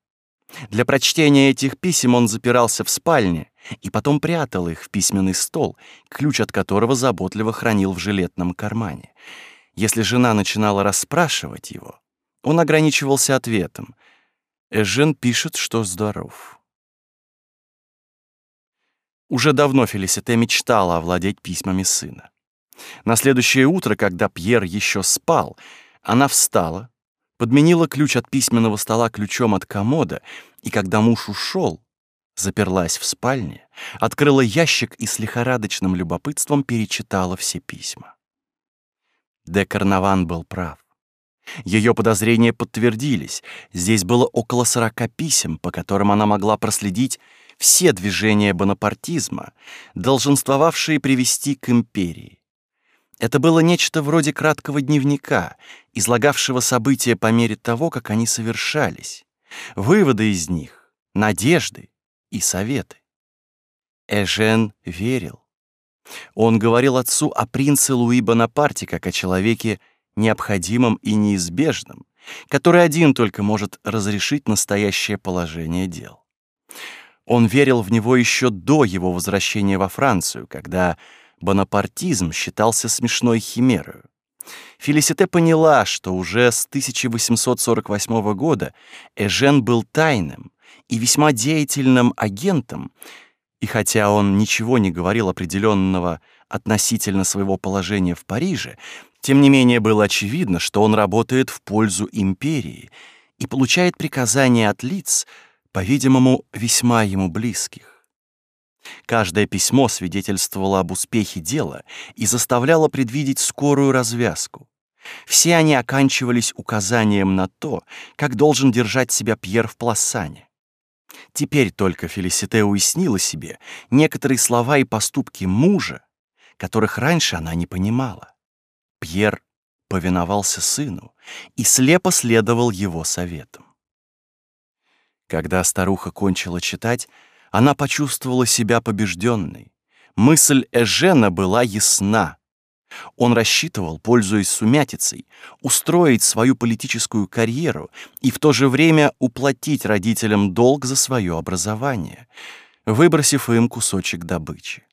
Для прочтения этих писем он запирался в спальне и потом прятал их в письменный стол, ключ от которого заботливо хранил в жилетном кармане. Если жена начинала расспрашивать его, он ограничивался ответом. Эжен пишет, что здоров. Уже давно Фелисите мечтала овладеть письмами сына. На следующее утро, когда Пьер еще спал, она встала, подменила ключ от письменного стола ключом от комода, и когда муж ушел, заперлась в спальне, открыла ящик и с лихорадочным любопытством перечитала все письма. Де Карнаван был прав. Ее подозрения подтвердились. Здесь было около сорока писем, по которым она могла проследить все движения бонапартизма, долженствовавшие привести к империи. Это было нечто вроде краткого дневника, излагавшего события по мере того, как они совершались, выводы из них, надежды и советы. Эжен верил. Он говорил отцу о принце Луи Бонапарте как о человеке необходимом и неизбежном, который один только может разрешить настоящее положение дел. Он верил в него еще до его возвращения во Францию, когда бонапартизм считался смешной химерой. Фелисите поняла, что уже с 1848 года Эжен был тайным и весьма деятельным агентом, и хотя он ничего не говорил определенного относительно своего положения в Париже, тем не менее было очевидно, что он работает в пользу империи и получает приказания от лиц, по-видимому, весьма ему близких. Каждое письмо свидетельствовало об успехе дела и заставляло предвидеть скорую развязку. Все они оканчивались указанием на то, как должен держать себя Пьер в Плассане. Теперь только Фелисите уяснила себе некоторые слова и поступки мужа, которых раньше она не понимала. Пьер повиновался сыну и слепо следовал его советам. Когда старуха кончила читать, она почувствовала себя побежденной. Мысль Эжена была ясна. Он рассчитывал, пользуясь сумятицей, устроить свою политическую карьеру и в то же время уплатить родителям долг за свое образование, выбросив им кусочек добычи.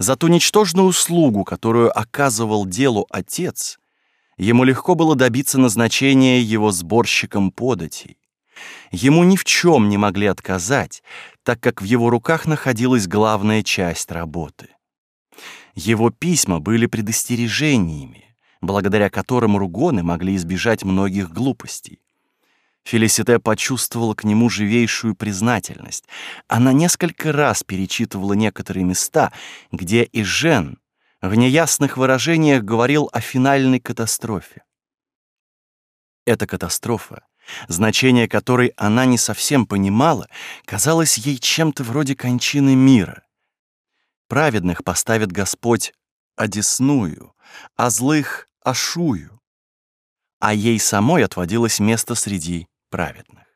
За ту ничтожную услугу, которую оказывал делу отец, ему легко было добиться назначения его сборщиком податей. Ему ни в чем не могли отказать, так как в его руках находилась главная часть работы. Его письма были предостережениями, благодаря которым ругоны могли избежать многих глупостей. Фелисите почувствовала к нему живейшую признательность. Она несколько раз перечитывала некоторые места, где и Жен в неясных выражениях говорил о финальной катастрофе. Эта катастрофа, значение которой она не совсем понимала, казалось ей чем-то вроде кончины мира. Праведных поставит Господь одесную, а злых — ашую, а ей самой отводилось место среди праведных.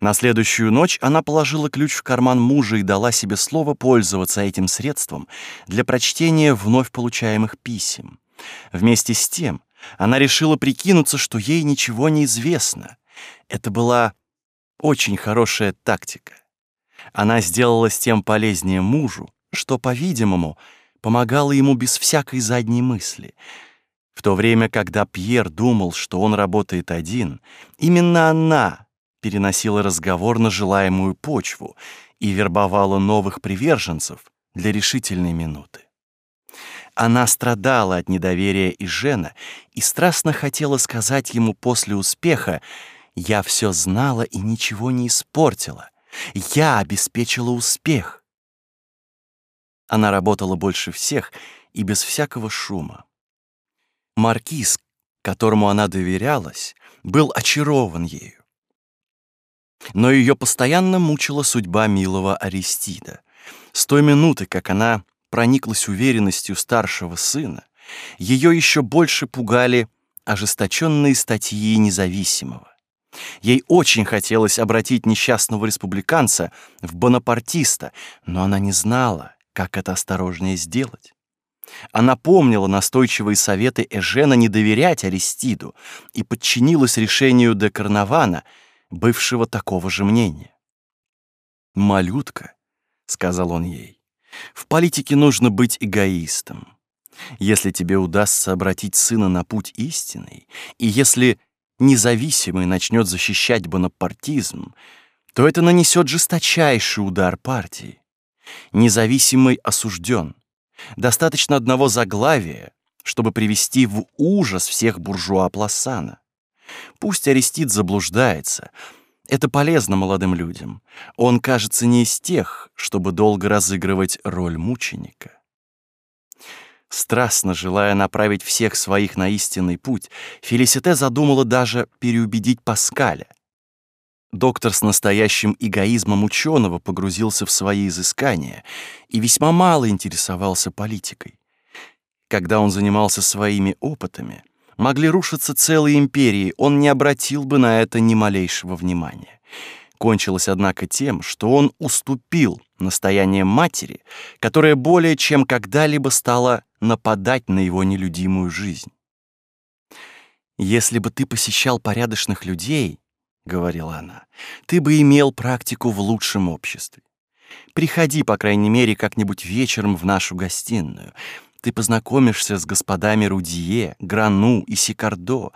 На следующую ночь она положила ключ в карман мужа и дала себе слово пользоваться этим средством для прочтения вновь получаемых писем. Вместе с тем она решила прикинуться, что ей ничего не известно. Это была очень хорошая тактика. Она сделала с тем полезнее мужу, что, по-видимому, помогало ему без всякой задней мысли — в то время, когда Пьер думал, что он работает один, именно она переносила разговор на желаемую почву и вербовала новых приверженцев для решительной минуты. Она страдала от недоверия и Жена и страстно хотела сказать ему после успеха «Я все знала и ничего не испортила. Я обеспечила успех». Она работала больше всех и без всякого шума. Маркиз, которому она доверялась, был очарован ею. Но ее постоянно мучила судьба милого Аристида. С той минуты, как она прониклась уверенностью старшего сына, ее еще больше пугали ожесточенные статьи независимого. Ей очень хотелось обратить несчастного республиканца в бонапартиста, но она не знала, как это осторожнее сделать. Она помнила настойчивые советы Эжена не доверять Аристиду и подчинилась решению де Карнавана, бывшего такого же мнения. «Малютка», — сказал он ей, — «в политике нужно быть эгоистом. Если тебе удастся обратить сына на путь истинный, и если независимый начнет защищать бонапартизм, то это нанесет жесточайший удар партии. Независимый осужден, Достаточно одного заглавия, чтобы привести в ужас всех буржуа Пласана. Пусть Арестит заблуждается. Это полезно молодым людям. Он, кажется, не из тех, чтобы долго разыгрывать роль мученика. Страстно желая направить всех своих на истинный путь, Фелисите задумала даже переубедить Паскаля. Доктор с настоящим эгоизмом ученого погрузился в свои изыскания и весьма мало интересовался политикой. Когда он занимался своими опытами, могли рушиться целые империи, он не обратил бы на это ни малейшего внимания. Кончилось, однако, тем, что он уступил настояниям матери, которая более чем когда-либо стала нападать на его нелюдимую жизнь. «Если бы ты посещал порядочных людей, — говорила она, — ты бы имел практику в лучшем обществе. Приходи, по крайней мере, как-нибудь вечером в нашу гостиную. Ты познакомишься с господами Рудье, Грану и Сикардо.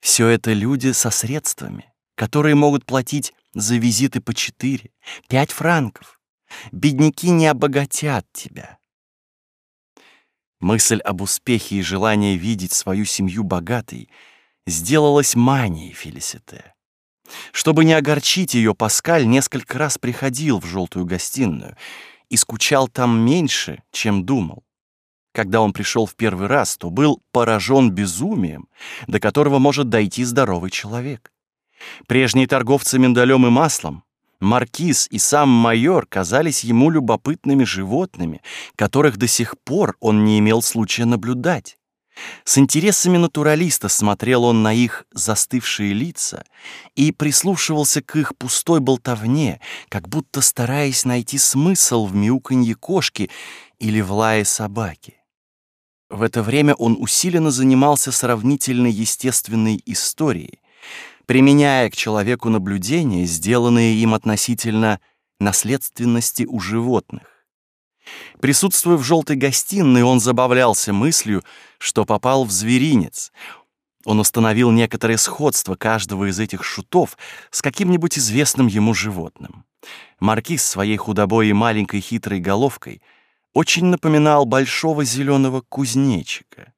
Все это люди со средствами, которые могут платить за визиты по четыре, пять франков. Бедняки не обогатят тебя. Мысль об успехе и желание видеть свою семью богатой сделалась манией Фелисите. Чтобы не огорчить ее, Паскаль несколько раз приходил в желтую гостиную и скучал там меньше, чем думал. Когда он пришел в первый раз, то был поражен безумием, до которого может дойти здоровый человек. Прежние торговцы миндалем и маслом, маркиз и сам майор казались ему любопытными животными, которых до сих пор он не имел случая наблюдать. С интересами натуралиста смотрел он на их застывшие лица и прислушивался к их пустой болтовне, как будто стараясь найти смысл в мяуканье кошки или в лае собаки. В это время он усиленно занимался сравнительной естественной историей, применяя к человеку наблюдения, сделанные им относительно наследственности у животных. Присутствуя в желтой гостиной, он забавлялся мыслью, что попал в зверинец. Он установил некоторое сходство каждого из этих шутов с каким-нибудь известным ему животным. Маркиз своей худобой и маленькой хитрой головкой очень напоминал большого зеленого кузнечика.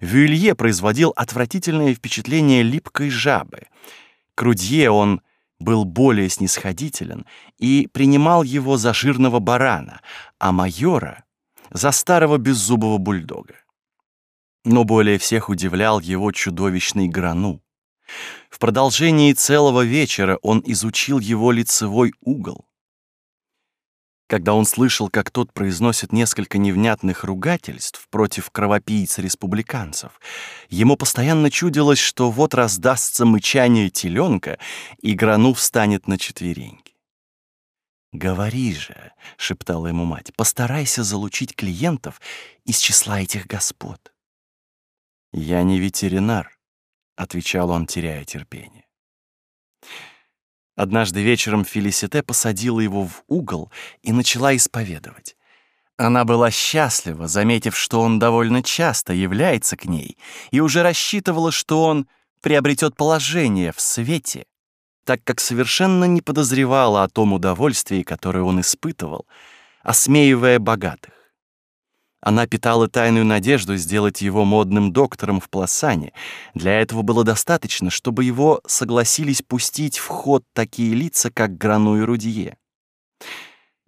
Вюлье производил отвратительное впечатление липкой жабы. Крудье он был более снисходителен и принимал его за жирного барана, а майора — за старого беззубого бульдога. Но более всех удивлял его чудовищный грану. В продолжении целого вечера он изучил его лицевой угол, когда он слышал, как тот произносит несколько невнятных ругательств против кровопийц-республиканцев, ему постоянно чудилось, что вот раздастся мычание теленка, и Грану встанет на четвереньки. «Говори же», — шептала ему мать, — «постарайся залучить клиентов из числа этих господ». «Я не ветеринар», — отвечал он, теряя терпение. Однажды вечером Фелисите посадила его в угол и начала исповедовать. Она была счастлива, заметив, что он довольно часто является к ней, и уже рассчитывала, что он приобретет положение в свете, так как совершенно не подозревала о том удовольствии, которое он испытывал, осмеивая богатых. Она питала тайную надежду сделать его модным доктором в Пласане. Для этого было достаточно, чтобы его согласились пустить в ход такие лица, как Грану и Рудье.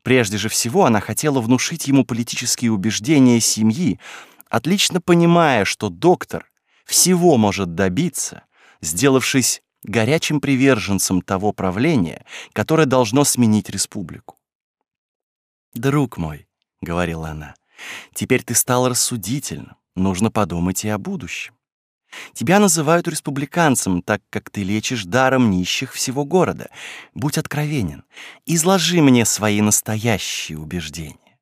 Прежде же всего она хотела внушить ему политические убеждения семьи, отлично понимая, что доктор всего может добиться, сделавшись горячим приверженцем того правления, которое должно сменить республику. «Друг мой», — говорила она, — Теперь ты стал рассудительным, нужно подумать и о будущем. Тебя называют республиканцем, так как ты лечишь даром нищих всего города. Будь откровенен, изложи мне свои настоящие убеждения.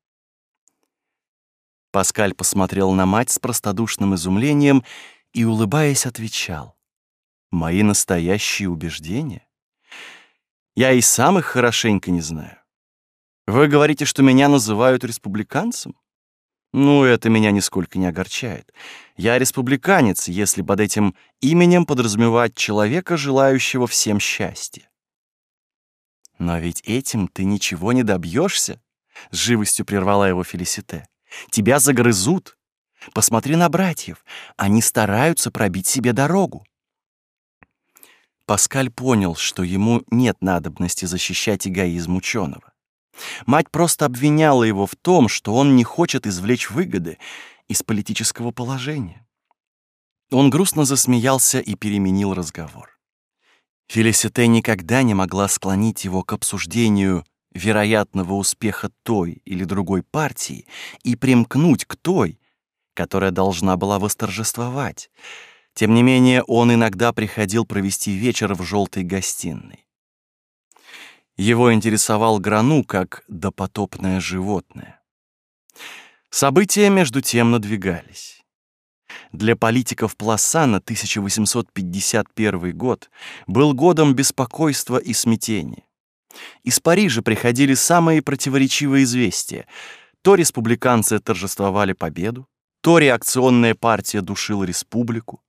Паскаль посмотрел на мать с простодушным изумлением и, улыбаясь, отвечал. «Мои настоящие убеждения? Я и сам их хорошенько не знаю. Вы говорите, что меня называют республиканцем? Ну, это меня нисколько не огорчает. Я республиканец, если под этим именем подразумевать человека, желающего всем счастья. Но ведь этим ты ничего не добьешься, с живостью прервала его Фелисите. Тебя загрызут. Посмотри на братьев. Они стараются пробить себе дорогу. Паскаль понял, что ему нет надобности защищать эгоизм ученого. Мать просто обвиняла его в том, что он не хочет извлечь выгоды из политического положения. Он грустно засмеялся и переменил разговор. Фелисите никогда не могла склонить его к обсуждению вероятного успеха той или другой партии и примкнуть к той, которая должна была восторжествовать. Тем не менее, он иногда приходил провести вечер в желтой гостиной. Его интересовал Грану как допотопное животное. События, между тем, надвигались. Для политиков Пласана 1851 год был годом беспокойства и смятения. Из Парижа приходили самые противоречивые известия. То республиканцы торжествовали победу, то реакционная партия душила республику.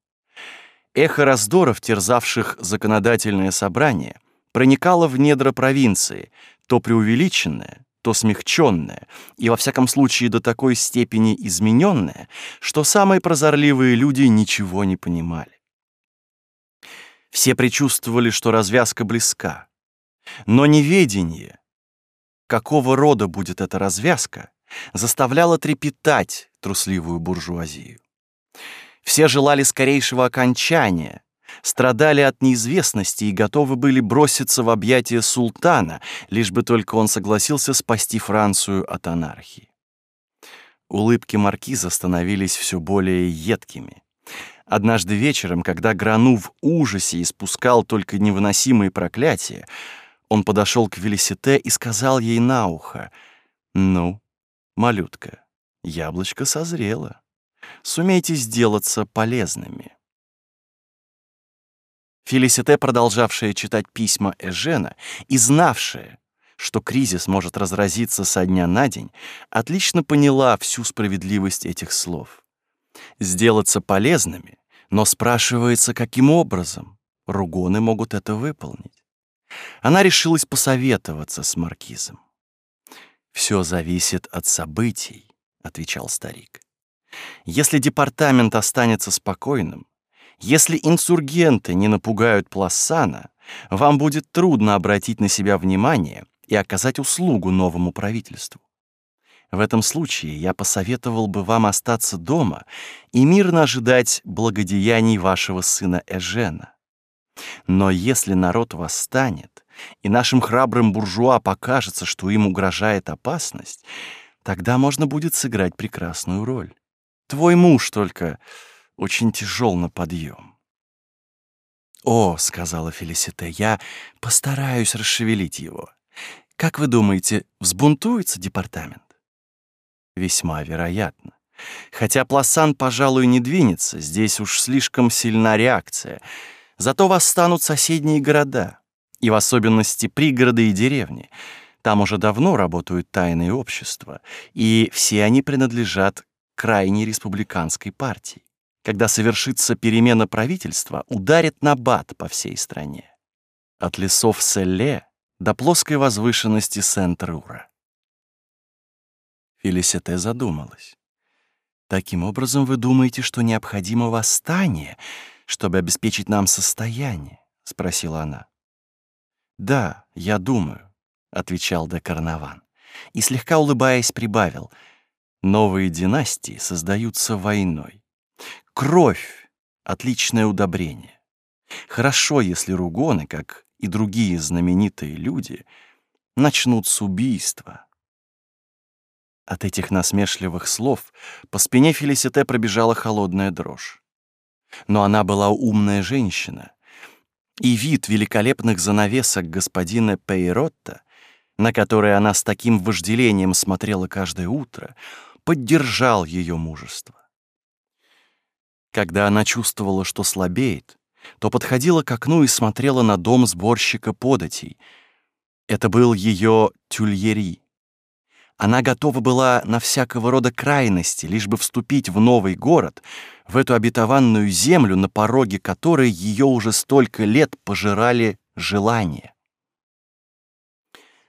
Эхо раздоров, терзавших законодательное собрание, проникало в недра провинции, то преувеличенное, то смягченное, и во всяком случае до такой степени измененное, что самые прозорливые люди ничего не понимали. Все предчувствовали, что развязка близка, но неведение, какого рода будет эта развязка, заставляло трепетать трусливую буржуазию. Все желали скорейшего окончания, страдали от неизвестности и готовы были броситься в объятия султана, лишь бы только он согласился спасти Францию от анархии. Улыбки маркиза становились все более едкими. Однажды вечером, когда Грану в ужасе испускал только невыносимые проклятия, он подошел к Велисите и сказал ей на ухо, «Ну, малютка, яблочко созрело» сумейте сделаться полезными. Фелисите, продолжавшая читать письма Эжена и знавшая, что кризис может разразиться со дня на день, отлично поняла всю справедливость этих слов. Сделаться полезными, но спрашивается, каким образом ругоны могут это выполнить. Она решилась посоветоваться с маркизом. «Все зависит от событий», — отвечал старик. Если департамент останется спокойным, если инсургенты не напугают Плассана, вам будет трудно обратить на себя внимание и оказать услугу новому правительству. В этом случае я посоветовал бы вам остаться дома и мирно ожидать благодеяний вашего сына Эжена. Но если народ восстанет, и нашим храбрым буржуа покажется, что им угрожает опасность, тогда можно будет сыграть прекрасную роль. Твой муж только очень тяжел на подъем. «О», — сказала Фелисите, — «я постараюсь расшевелить его. Как вы думаете, взбунтуется департамент?» «Весьма вероятно. Хотя Пласан, пожалуй, не двинется, здесь уж слишком сильна реакция. Зато восстанут соседние города, и в особенности пригороды и деревни. Там уже давно работают тайные общества, и все они принадлежат крайней республиканской партии. Когда совершится перемена правительства, ударит набат по всей стране. От лесов Селле до плоской возвышенности Сент-Рура. Фелисите задумалась. «Таким образом, вы думаете, что необходимо восстание, чтобы обеспечить нам состояние?» — спросила она. «Да, я думаю», — отвечал де Карнаван. И, слегка улыбаясь, прибавил — Новые династии создаются войной. Кровь — отличное удобрение. Хорошо, если ругоны, как и другие знаменитые люди, начнут с убийства. От этих насмешливых слов по спине Фелисите пробежала холодная дрожь. Но она была умная женщина, и вид великолепных занавесок господина Пейротта, на которые она с таким вожделением смотрела каждое утро, поддержал ее мужество. Когда она чувствовала, что слабеет, то подходила к окну и смотрела на дом сборщика податей. Это был ее тюльери. Она готова была на всякого рода крайности, лишь бы вступить в новый город, в эту обетованную землю, на пороге которой ее уже столько лет пожирали желания.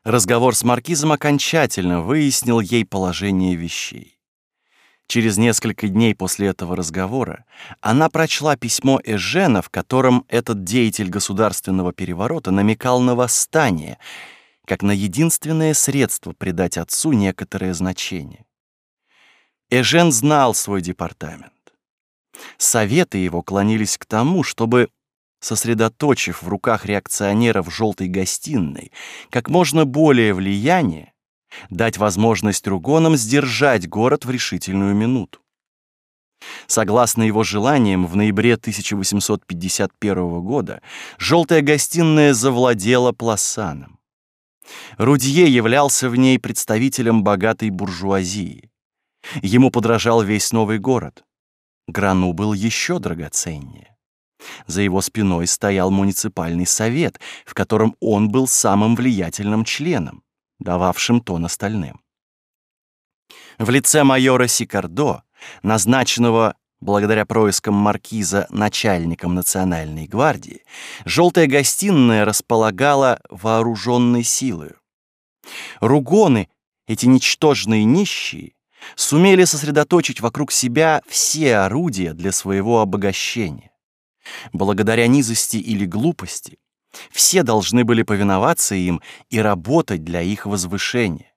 Разговор с маркизом окончательно выяснил ей положение вещей. Через несколько дней после этого разговора она прочла письмо Эжена, в котором этот деятель государственного переворота намекал на восстание, как на единственное средство придать отцу некоторое значение. Эжен знал свой департамент. Советы его клонились к тому, чтобы сосредоточив в руках реакционеров желтой гостиной как можно более влияния, дать возможность ругонам сдержать город в решительную минуту. Согласно его желаниям, в ноябре 1851 года желтая гостиная завладела Пласаном. Рудье являлся в ней представителем богатой буржуазии. Ему подражал весь новый город. Грану был еще драгоценнее. За его спиной стоял муниципальный совет, в котором он был самым влиятельным членом, дававшим тон остальным. В лице майора Сикардо, назначенного благодаря проискам маркиза начальником национальной гвардии, желтая гостиная располагала вооруженной силой. Ругоны, эти ничтожные нищие, сумели сосредоточить вокруг себя все орудия для своего обогащения. Благодаря низости или глупости все должны были повиноваться им и работать для их возвышения.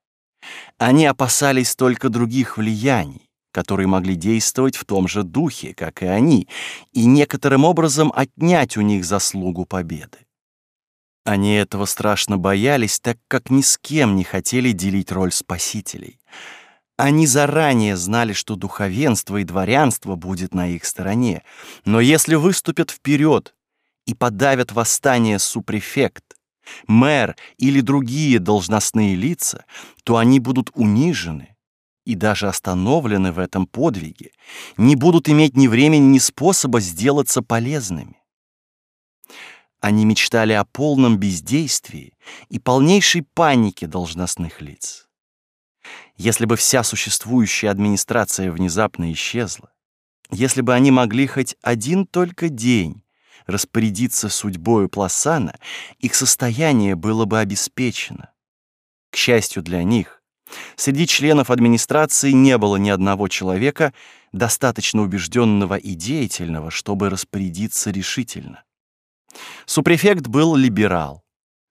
Они опасались только других влияний, которые могли действовать в том же духе, как и они, и некоторым образом отнять у них заслугу победы. Они этого страшно боялись, так как ни с кем не хотели делить роль спасителей. Они заранее знали, что духовенство и дворянство будет на их стороне, но если выступят вперед и подавят восстание супрефект, мэр или другие должностные лица, то они будут унижены и даже остановлены в этом подвиге, не будут иметь ни времени, ни способа сделаться полезными. Они мечтали о полном бездействии и полнейшей панике должностных лиц. Если бы вся существующая администрация внезапно исчезла, если бы они могли хоть один только день распорядиться судьбою Пласана, их состояние было бы обеспечено. К счастью для них, среди членов администрации не было ни одного человека, достаточно убежденного и деятельного, чтобы распорядиться решительно. Супрефект был либерал,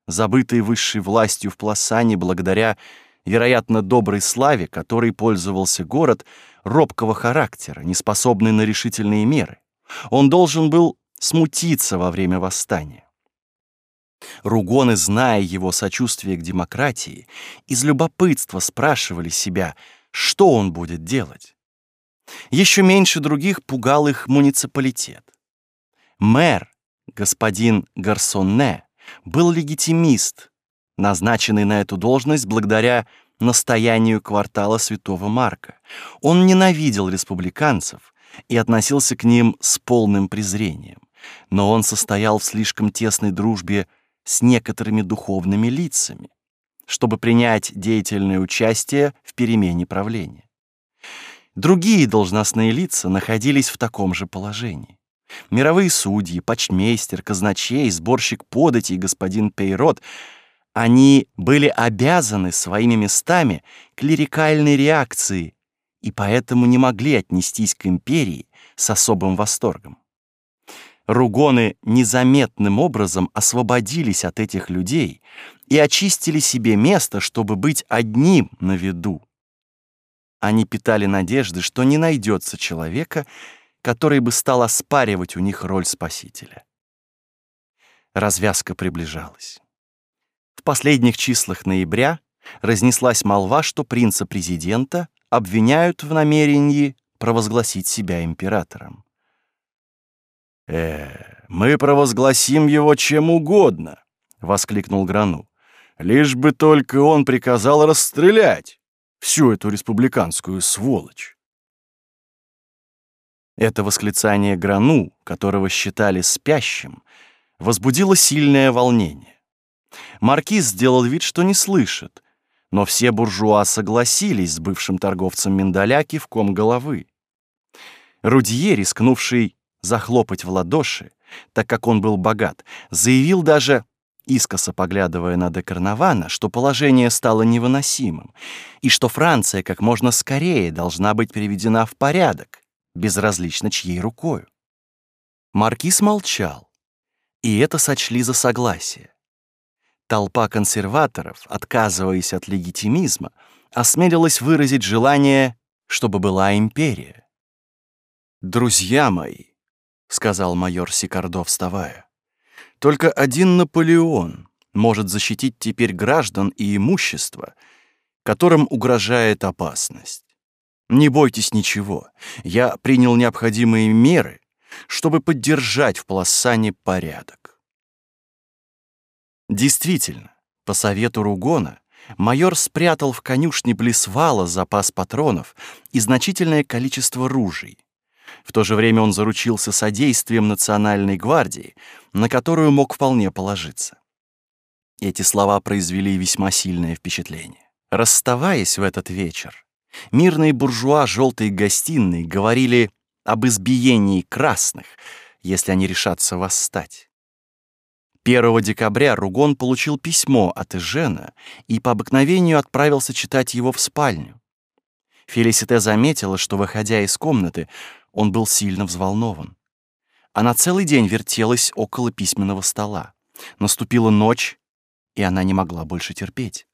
забытый высшей властью в Пласане благодаря, вероятно, доброй славе, которой пользовался город робкого характера, неспособный на решительные меры. Он должен был смутиться во время восстания. Ругоны, зная его сочувствие к демократии, из любопытства спрашивали себя, что он будет делать. Еще меньше других пугал их муниципалитет. Мэр, господин Гарсонне был легитимист, назначенный на эту должность благодаря настоянию квартала Святого Марка. Он ненавидел республиканцев и относился к ним с полным презрением, но он состоял в слишком тесной дружбе с некоторыми духовными лицами, чтобы принять деятельное участие в перемене правления. Другие должностные лица находились в таком же положении. Мировые судьи, почмейстер, казначей, сборщик податей, господин Пейрот — они были обязаны своими местами клерикальной реакции и поэтому не могли отнестись к империи с особым восторгом. Ругоны незаметным образом освободились от этих людей и очистили себе место, чтобы быть одним на виду. Они питали надежды, что не найдется человека, который бы стал оспаривать у них роль спасителя. Развязка приближалась. В последних числах ноября разнеслась молва, что принца-президента обвиняют в намерении провозгласить себя императором. «Э, мы провозгласим его чем угодно», — воскликнул Грану. «Лишь бы только он приказал расстрелять всю эту республиканскую сволочь». Это восклицание Грану, которого считали спящим, возбудило сильное волнение. Маркиз сделал вид, что не слышит, но все буржуа согласились с бывшим торговцем миндаля кивком головы. Рудье, рискнувший захлопать в ладоши, так как он был богат, заявил даже, искоса поглядывая на Декарнавана, что положение стало невыносимым, и что Франция как можно скорее должна быть приведена в порядок, безразлично чьей рукою. Маркиз молчал, и это сочли за согласие. Толпа консерваторов, отказываясь от легитимизма, осмелилась выразить желание, чтобы была империя. «Друзья мои», — сказал майор Сикардо, вставая, — «только один Наполеон может защитить теперь граждан и имущество, которым угрожает опасность. Не бойтесь ничего. Я принял необходимые меры, чтобы поддержать в Плассане порядок. Действительно, по совету Ругона, майор спрятал в конюшне Блисвала запас патронов и значительное количество ружей. В то же время он заручился содействием Национальной гвардии, на которую мог вполне положиться. Эти слова произвели весьма сильное впечатление. Расставаясь в этот вечер, мирные буржуа желтой гостиной говорили об избиении красных, если они решатся восстать. 1 декабря Ругон получил письмо от Эжена и по обыкновению отправился читать его в спальню. Фелисите заметила, что, выходя из комнаты, он был сильно взволнован. Она целый день вертелась около письменного стола. Наступила ночь, и она не могла больше терпеть.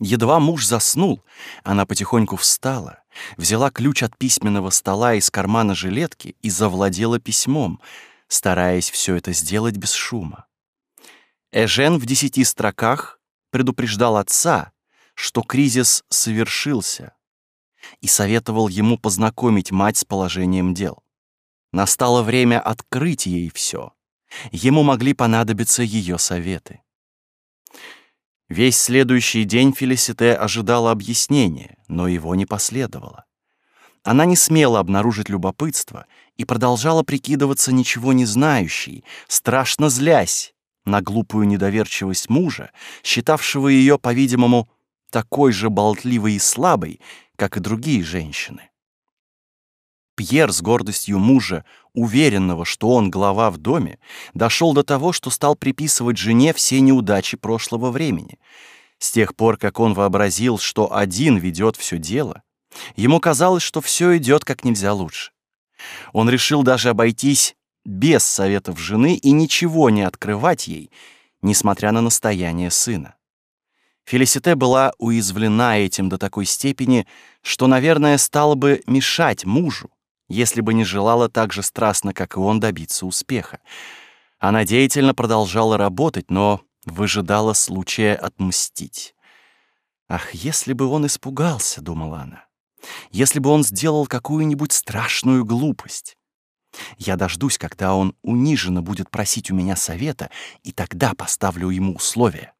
Едва муж заснул, она потихоньку встала, взяла ключ от письменного стола из кармана жилетки и завладела письмом, стараясь все это сделать без шума. Эжен в десяти строках предупреждал отца, что кризис совершился, и советовал ему познакомить мать с положением дел. Настало время открыть ей все. Ему могли понадобиться ее советы. Весь следующий день Фелисите ожидала объяснения, но его не последовало. Она не смела обнаружить любопытство и продолжала прикидываться ничего не знающей, страшно злясь на глупую недоверчивость мужа, считавшего ее, по-видимому, такой же болтливой и слабой, как и другие женщины. Пьер с гордостью мужа, уверенного, что он глава в доме, дошел до того, что стал приписывать жене все неудачи прошлого времени. С тех пор, как он вообразил, что один ведет все дело, ему казалось, что все идет как нельзя лучше. Он решил даже обойтись без советов жены и ничего не открывать ей, несмотря на настояние сына. Фелисите была уязвлена этим до такой степени, что, наверное, стала бы мешать мужу, если бы не желала так же страстно, как и он, добиться успеха. Она деятельно продолжала работать, но выжидала случая отмстить. «Ах, если бы он испугался», — думала она, — «если бы он сделал какую-нибудь страшную глупость». Я дождусь, когда он униженно будет просить у меня совета, и тогда поставлю ему условия.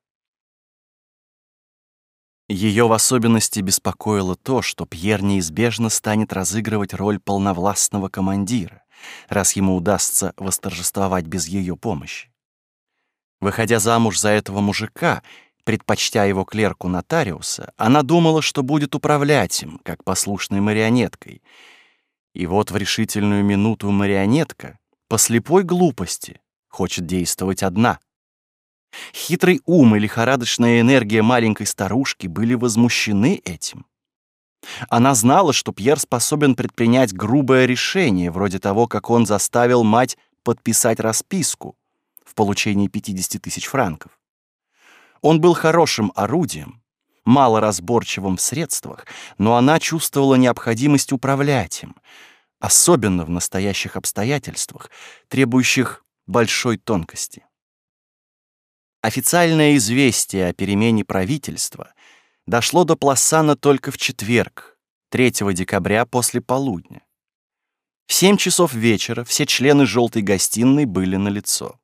Ее в особенности беспокоило то, что Пьер неизбежно станет разыгрывать роль полновластного командира, раз ему удастся восторжествовать без ее помощи. Выходя замуж за этого мужика, предпочтя его клерку нотариуса, она думала, что будет управлять им, как послушной марионеткой. И вот в решительную минуту марионетка, по слепой глупости, хочет действовать одна — Хитрый ум и лихорадочная энергия маленькой старушки были возмущены этим. Она знала, что Пьер способен предпринять грубое решение, вроде того, как он заставил мать подписать расписку в получении 50 тысяч франков. Он был хорошим орудием, малоразборчивым в средствах, но она чувствовала необходимость управлять им, особенно в настоящих обстоятельствах, требующих большой тонкости. Официальное известие о перемене правительства дошло до Пласана только в четверг, 3 декабря после полудня. В 7 часов вечера все члены «желтой гостиной» были на лицо.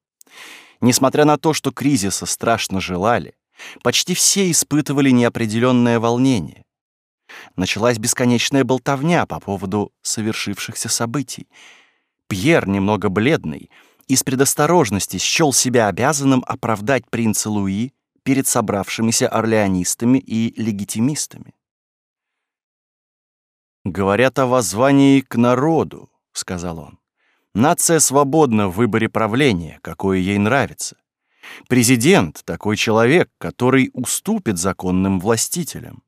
Несмотря на то, что кризиса страшно желали, почти все испытывали неопределенное волнение. Началась бесконечная болтовня по поводу совершившихся событий. Пьер, немного бледный, из предосторожности счел себя обязанным оправдать принца Луи перед собравшимися орлеонистами и легитимистами. «Говорят о воззвании к народу», — сказал он. «Нация свободна в выборе правления, какое ей нравится. Президент — такой человек, который уступит законным властителям».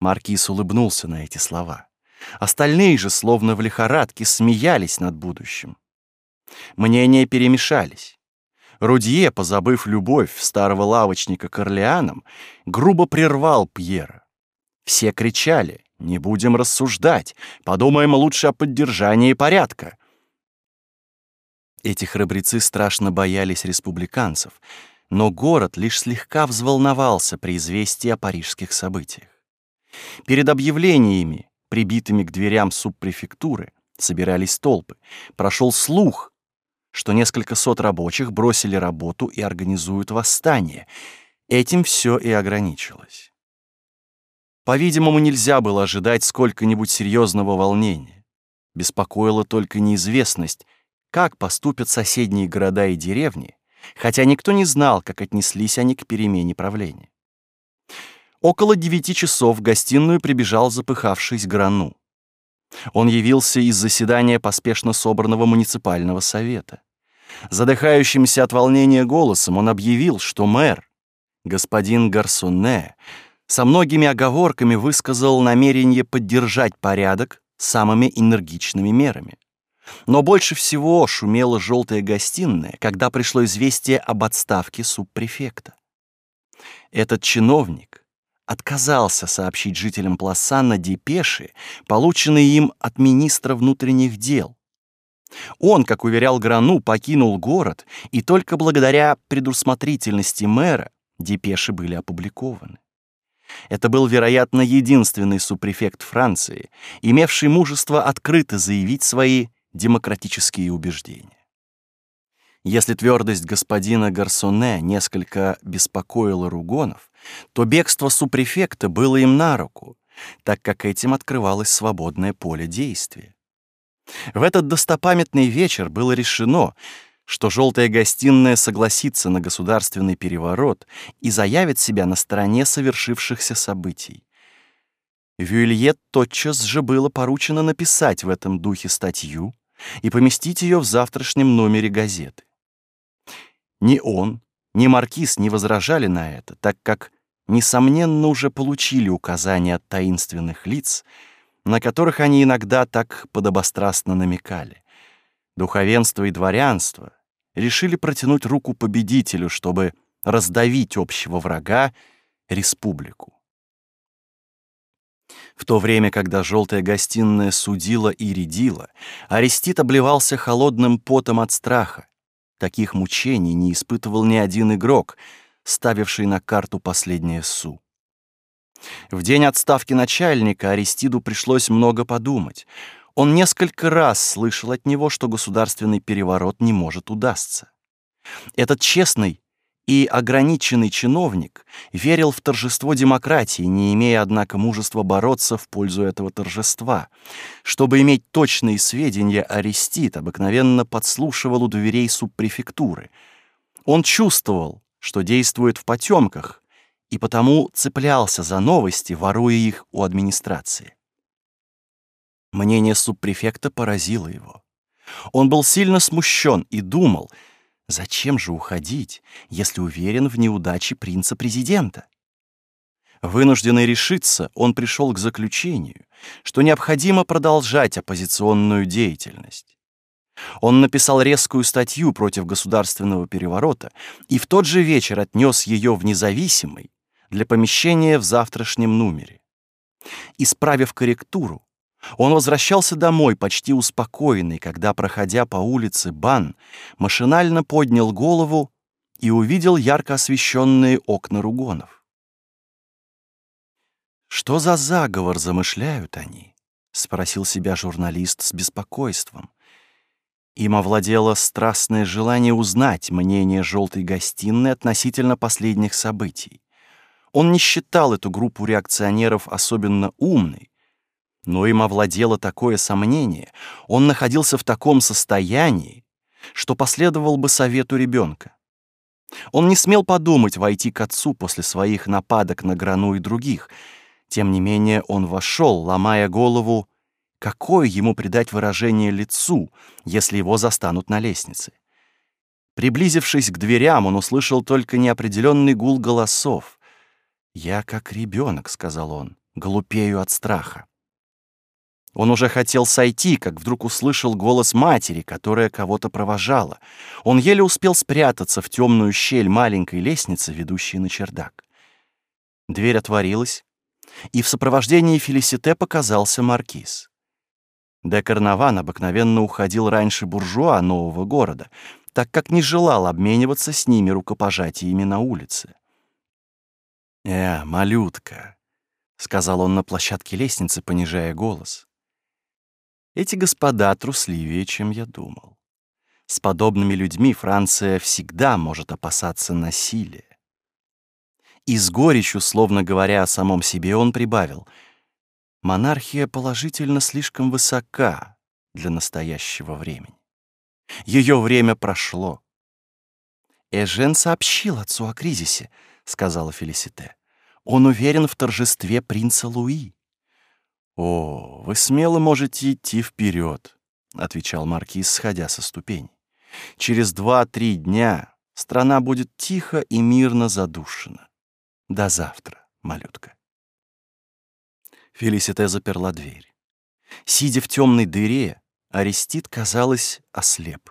Маркиз улыбнулся на эти слова. Остальные же, словно в лихорадке, смеялись над будущим. Мнения перемешались. Рудье, позабыв любовь старого лавочника к Орлеанам, грубо прервал Пьера. Все кричали «Не будем рассуждать, подумаем лучше о поддержании порядка». Эти храбрецы страшно боялись республиканцев, но город лишь слегка взволновался при известии о парижских событиях. Перед объявлениями, прибитыми к дверям субпрефектуры, собирались толпы. Прошел слух, что несколько сот рабочих бросили работу и организуют восстание. Этим все и ограничилось. По-видимому, нельзя было ожидать сколько-нибудь серьезного волнения. Беспокоила только неизвестность, как поступят соседние города и деревни, хотя никто не знал, как отнеслись они к перемене правления. Около девяти часов в гостиную прибежал запыхавшись Грану. Он явился из заседания поспешно собранного муниципального совета. Задыхающимся от волнения голосом он объявил, что мэр, господин Гарсоне, со многими оговорками высказал намерение поддержать порядок самыми энергичными мерами. Но больше всего шумела желтая гостиная, когда пришло известие об отставке субпрефекта. Этот чиновник отказался сообщить жителям Пласана депеши, полученные им от министра внутренних дел. Он, как уверял Грану, покинул город, и только благодаря предусмотрительности мэра депеши были опубликованы. Это был, вероятно, единственный субпрефект Франции, имевший мужество открыто заявить свои демократические убеждения. Если твердость господина Гарсоне несколько беспокоила Ругонов, то бегство супрефекта было им на руку, так как этим открывалось свободное поле действия. В этот достопамятный вечер было решено, что желтая гостиная согласится на государственный переворот и заявит себя на стороне совершившихся событий. Вюильет тотчас же было поручено написать в этом духе статью и поместить ее в завтрашнем номере газеты. Ни он, ни маркиз не возражали на это, так как, несомненно, уже получили указания от таинственных лиц, на которых они иногда так подобострастно намекали. Духовенство и дворянство решили протянуть руку победителю, чтобы раздавить общего врага — республику. В то время, когда желтая гостиная судила и рядила, Арестит обливался холодным потом от страха. Таких мучений не испытывал ни один игрок, ставивший на карту последнее су. В день отставки начальника Аристиду пришлось много подумать — он несколько раз слышал от него, что государственный переворот не может удастся. Этот честный и ограниченный чиновник верил в торжество демократии, не имея, однако, мужества бороться в пользу этого торжества. Чтобы иметь точные сведения, Арестит обыкновенно подслушивал у дверей субпрефектуры. Он чувствовал, что действует в потемках, и потому цеплялся за новости, воруя их у администрации. Мнение субпрефекта поразило его. Он был сильно смущен и думал, зачем же уходить, если уверен в неудаче принца-президента? Вынужденный решиться, он пришел к заключению, что необходимо продолжать оппозиционную деятельность. Он написал резкую статью против государственного переворота и в тот же вечер отнес ее в независимый для помещения в завтрашнем номере. Исправив корректуру, он возвращался домой почти успокоенный, когда, проходя по улице Бан, машинально поднял голову и увидел ярко освещенные окна ругонов. «Что за заговор замышляют они?» — спросил себя журналист с беспокойством. Им овладело страстное желание узнать мнение желтой гостиной относительно последних событий. Он не считал эту группу реакционеров особенно умной, но им овладело такое сомнение, он находился в таком состоянии, что последовал бы совету ребенка. Он не смел подумать войти к отцу после своих нападок на Грану и других. Тем не менее он вошел, ломая голову, какое ему придать выражение лицу, если его застанут на лестнице. Приблизившись к дверям, он услышал только неопределенный гул голосов. «Я как ребенок», — сказал он, — «глупею от страха». Он уже хотел сойти, как вдруг услышал голос матери, которая кого-то провожала. Он еле успел спрятаться в темную щель маленькой лестницы, ведущей на чердак. Дверь отворилась, и в сопровождении Фелисите показался маркиз. Де Карнаван обыкновенно уходил раньше буржуа нового города, так как не желал обмениваться с ними рукопожатиями на улице. «Э, малютка, сказал он на площадке лестницы, понижая голос. Эти господа трусливее, чем я думал. С подобными людьми Франция всегда может опасаться насилия. И с горечью, словно говоря о самом себе, он прибавил. Монархия положительно слишком высока для настоящего времени. Ее время прошло. «Эжен сообщил отцу о кризисе», — сказала Фелисите. «Он уверен в торжестве принца Луи». «О, вы смело можете идти вперед», — отвечал маркиз, сходя со ступеней. Через два-три дня страна будет тихо и мирно задушена. До завтра, малютка. Фелисите заперла дверь. Сидя в темной дыре, Арестит, казалось, ослеп.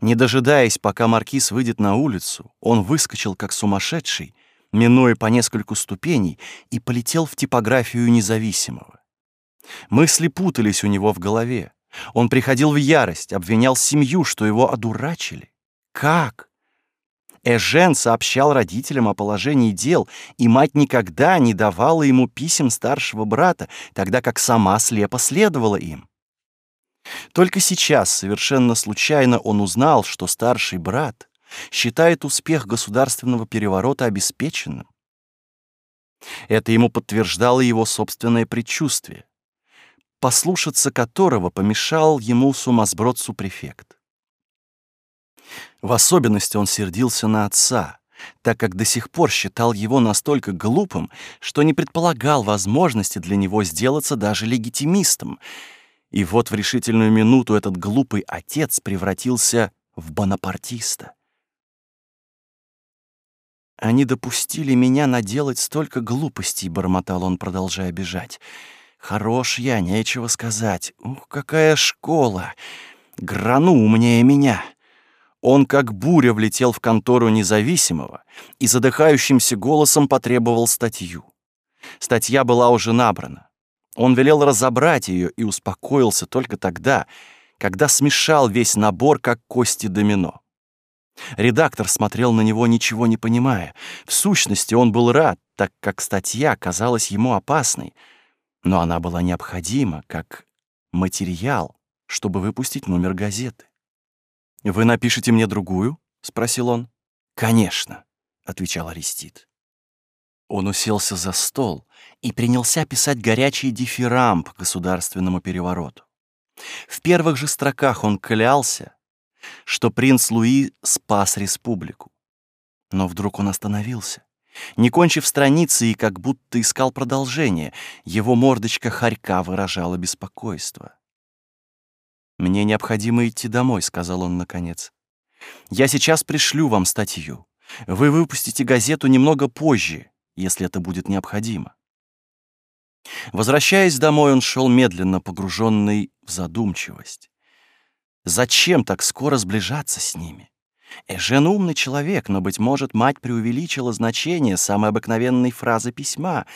Не дожидаясь, пока маркиз выйдет на улицу, он выскочил как сумасшедший, минуя по нескольку ступеней, и полетел в типографию независимого. Мысли путались у него в голове. Он приходил в ярость, обвинял семью, что его одурачили. Как? Эжен сообщал родителям о положении дел, и мать никогда не давала ему писем старшего брата, тогда как сама слепо следовала им. Только сейчас, совершенно случайно, он узнал, что старший брат считает успех государственного переворота обеспеченным. Это ему подтверждало его собственное предчувствие послушаться которого помешал ему сумасброд-супрефект. В особенности он сердился на отца, так как до сих пор считал его настолько глупым, что не предполагал возможности для него сделаться даже легитимистом. И вот в решительную минуту этот глупый отец превратился в бонапартиста. «Они допустили меня наделать столько глупостей», — бормотал он, продолжая бежать. Хорош я, нечего сказать. Ух, какая школа! Грану умнее меня. Он как буря влетел в контору независимого и задыхающимся голосом потребовал статью. Статья была уже набрана. Он велел разобрать ее и успокоился только тогда, когда смешал весь набор, как кости домино. Редактор смотрел на него, ничего не понимая. В сущности, он был рад, так как статья казалась ему опасной — но она была необходима как материал, чтобы выпустить номер газеты. «Вы напишете мне другую?» — спросил он. «Конечно», — отвечал Арестит. Он уселся за стол и принялся писать горячий дифирамб государственному перевороту. В первых же строках он клялся, что принц Луи спас республику. Но вдруг он остановился. Не кончив страницы и как будто искал продолжение, его мордочка хорька выражала беспокойство. «Мне необходимо идти домой», — сказал он наконец. «Я сейчас пришлю вам статью. Вы выпустите газету немного позже, если это будет необходимо». Возвращаясь домой, он шел медленно, погруженный в задумчивость. Зачем так скоро сближаться с ними? Эжен умный человек, но, быть может, мать преувеличила значение самой обыкновенной фразы письма.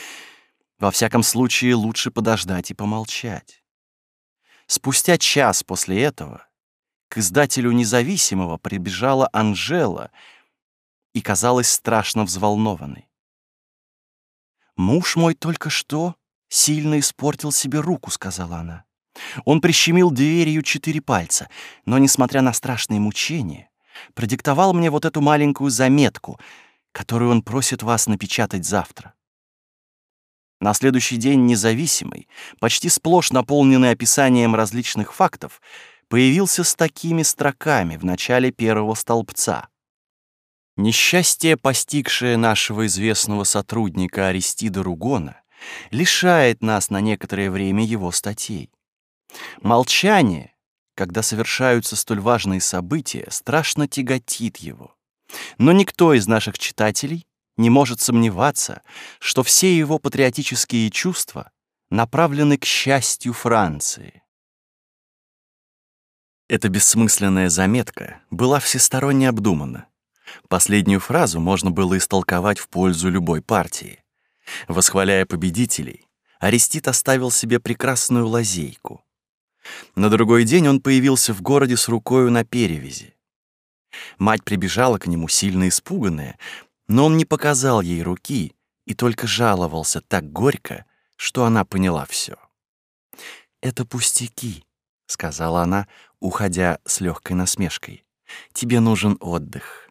Во всяком случае, лучше подождать и помолчать. Спустя час после этого к издателю «Независимого» прибежала Анжела и казалась страшно взволнованной. «Муж мой только что сильно испортил себе руку», — сказала она. Он прищемил дверью четыре пальца, но, несмотря на страшные мучения, продиктовал мне вот эту маленькую заметку, которую он просит вас напечатать завтра. На следующий день независимый, почти сплошь наполненный описанием различных фактов, появился с такими строками в начале первого столбца. Несчастье, постигшее нашего известного сотрудника Аристида Ругона, лишает нас на некоторое время его статей. Молчание, когда совершаются столь важные события, страшно тяготит его. Но никто из наших читателей не может сомневаться, что все его патриотические чувства направлены к счастью Франции. Эта бессмысленная заметка была всесторонне обдумана. Последнюю фразу можно было истолковать в пользу любой партии. Восхваляя победителей, Арестит оставил себе прекрасную лазейку. На другой день он появился в городе с рукою на перевязи. Мать прибежала к нему, сильно испуганная, но он не показал ей руки и только жаловался так горько, что она поняла все. «Это пустяки», — сказала она, уходя с легкой насмешкой. «Тебе нужен отдых».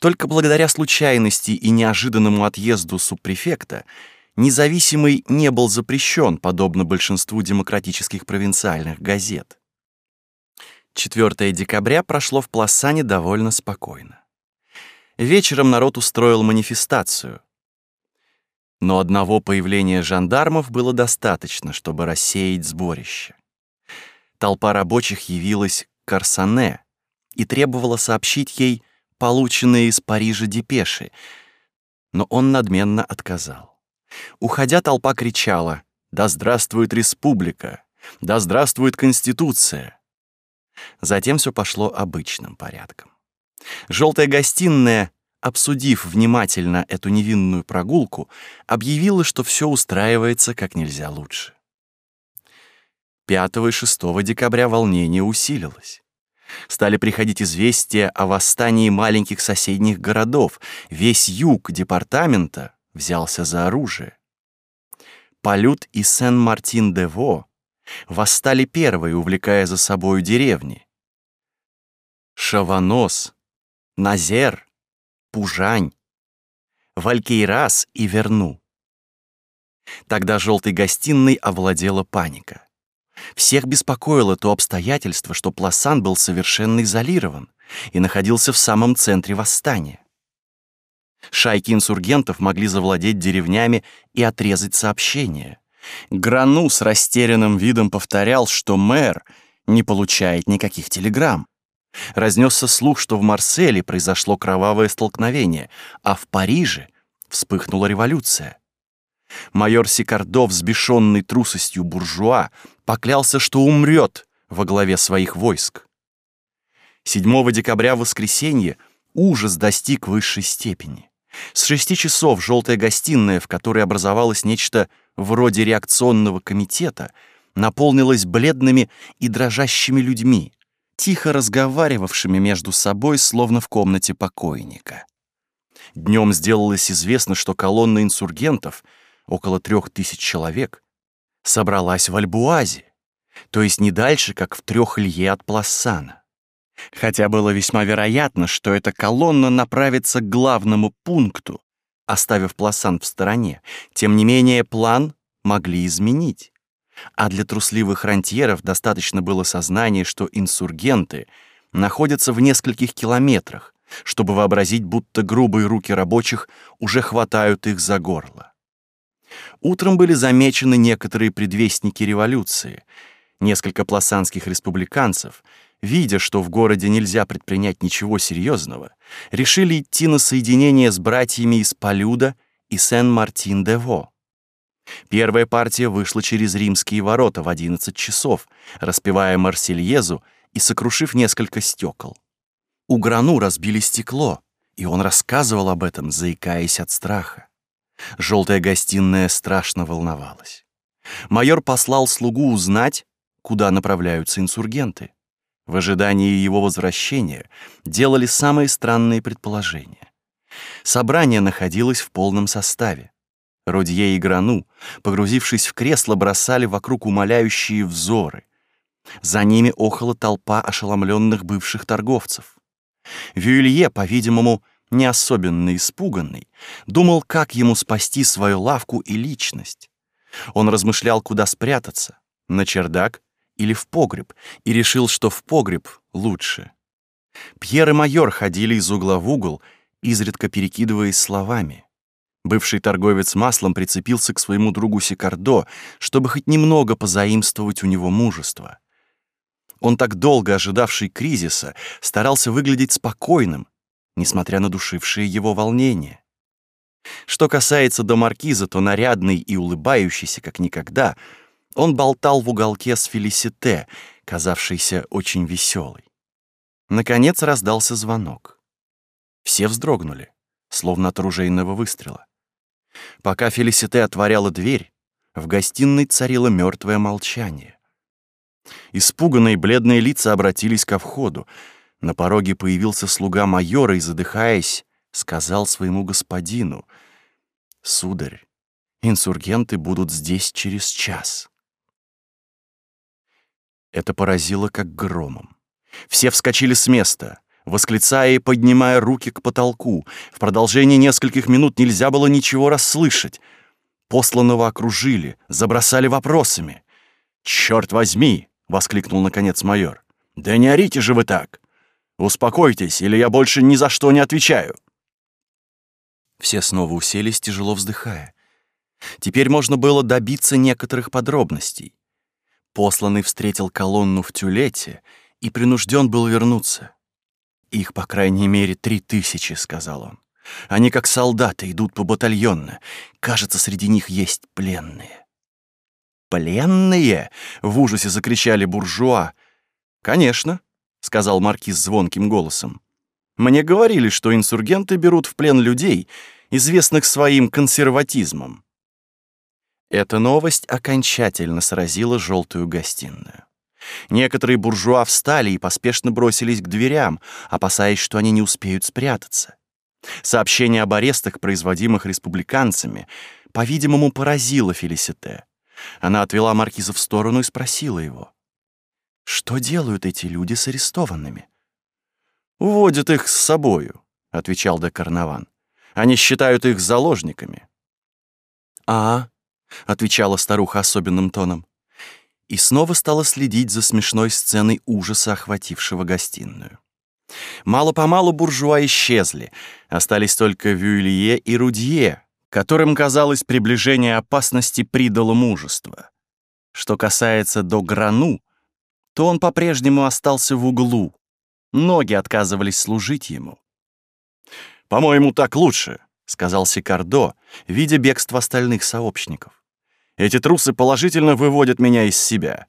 Только благодаря случайности и неожиданному отъезду субпрефекта независимый не был запрещен, подобно большинству демократических провинциальных газет. 4 декабря прошло в Пласане довольно спокойно. Вечером народ устроил манифестацию. Но одного появления жандармов было достаточно, чтобы рассеять сборище. Толпа рабочих явилась к Арсане и требовала сообщить ей полученные из Парижа депеши, но он надменно отказал. Уходя, толпа кричала «Да здравствует республика! Да здравствует Конституция!» Затем все пошло обычным порядком. Желтая гостиная, обсудив внимательно эту невинную прогулку, объявила, что все устраивается как нельзя лучше. 5 и 6 декабря волнение усилилось. Стали приходить известия о восстании маленьких соседних городов. Весь юг департамента взялся за оружие. Полют и Сен-Мартин-де-Во восстали первые, увлекая за собою деревни. Шаванос, Назер, Пужань, Валькейрас и Верну. Тогда желтой гостиной овладела паника. Всех беспокоило то обстоятельство, что Пласан был совершенно изолирован и находился в самом центре восстания. Шайки инсургентов могли завладеть деревнями и отрезать сообщения. Грану с растерянным видом повторял, что мэр не получает никаких телеграмм. Разнесся слух, что в Марселе произошло кровавое столкновение, а в Париже вспыхнула революция. Майор Сикардо, взбешенный трусостью буржуа, поклялся, что умрет во главе своих войск. 7 декабря воскресенье ужас достиг высшей степени. С шести часов желтая гостиная, в которой образовалось нечто вроде реакционного комитета, наполнилась бледными и дрожащими людьми, тихо разговаривавшими между собой, словно в комнате покойника. Днем сделалось известно, что колонна инсургентов, около трех тысяч человек, собралась в Альбуазе, то есть не дальше, как в трех лье от Плассана. Хотя было весьма вероятно, что эта колонна направится к главному пункту, оставив Пласан в стороне, тем не менее план могли изменить. А для трусливых рантьеров достаточно было сознания, что инсургенты находятся в нескольких километрах, чтобы вообразить, будто грубые руки рабочих уже хватают их за горло. Утром были замечены некоторые предвестники революции. Несколько пласанских республиканцев, видя, что в городе нельзя предпринять ничего серьезного, решили идти на соединение с братьями из Полюда и Сен-Мартин-де-Во. Первая партия вышла через римские ворота в 11 часов, распевая Марсельезу и сокрушив несколько стекол. У Грану разбили стекло, и он рассказывал об этом, заикаясь от страха. Желтая гостиная страшно волновалась. Майор послал слугу узнать, куда направляются инсургенты. В ожидании его возвращения делали самые странные предположения. Собрание находилось в полном составе. Родье и Грану, погрузившись в кресло, бросали вокруг умоляющие взоры. За ними охала толпа ошеломленных бывших торговцев. Вюилье, по-видимому, не особенно испуганный, думал, как ему спасти свою лавку и личность. Он размышлял, куда спрятаться — на чердак или в погреб, и решил, что в погреб лучше. Пьер и майор ходили из угла в угол, изредка перекидываясь словами. Бывший торговец маслом прицепился к своему другу Сикардо, чтобы хоть немного позаимствовать у него мужество. Он так долго ожидавший кризиса старался выглядеть спокойным, несмотря на душившие его волнение. Что касается до маркиза, то нарядный и улыбающийся, как никогда — он болтал в уголке с Фелисите, казавшейся очень веселой. Наконец раздался звонок. Все вздрогнули, словно от ружейного выстрела. Пока Фелисите отворяла дверь, в гостиной царило мертвое молчание. Испуганные бледные лица обратились ко входу. На пороге появился слуга майора и, задыхаясь, сказал своему господину, Сударь, инсургенты будут здесь через час. Это поразило как громом. Все вскочили с места, восклицая и поднимая руки к потолку. В продолжении нескольких минут нельзя было ничего расслышать. Посланного окружили, забросали вопросами. «Черт возьми!» — воскликнул наконец майор. «Да не орите же вы так! Успокойтесь, или я больше ни за что не отвечаю!» Все снова уселись, тяжело вздыхая. Теперь можно было добиться некоторых подробностей. Посланный встретил колонну в тюлете и принужден был вернуться. «Их, по крайней мере, три тысячи», — сказал он. «Они, как солдаты, идут по батальонно. Кажется, среди них есть пленные». «Пленные?» — в ужасе закричали буржуа. «Конечно», — сказал маркиз звонким голосом. «Мне говорили, что инсургенты берут в плен людей, известных своим консерватизмом». Эта новость окончательно сразила желтую гостиную. Некоторые буржуа встали и поспешно бросились к дверям, опасаясь, что они не успеют спрятаться. Сообщение об арестах, производимых республиканцами, по-видимому, поразило Фелисите. Она отвела маркиза в сторону и спросила его. «Что делают эти люди с арестованными?» «Уводят их с собою», — отвечал де Карнаван. «Они считают их заложниками». «А», — отвечала старуха особенным тоном и снова стала следить за смешной сценой ужаса, охватившего гостиную. Мало-помалу буржуа исчезли, остались только Вюилье и Рудье, которым, казалось, приближение опасности придало мужество. Что касается до Грану, то он по-прежнему остался в углу. Ноги отказывались служить ему. «По-моему, так лучше», — сказал Сикардо, видя бегство остальных сообщников. Эти трусы положительно выводят меня из себя.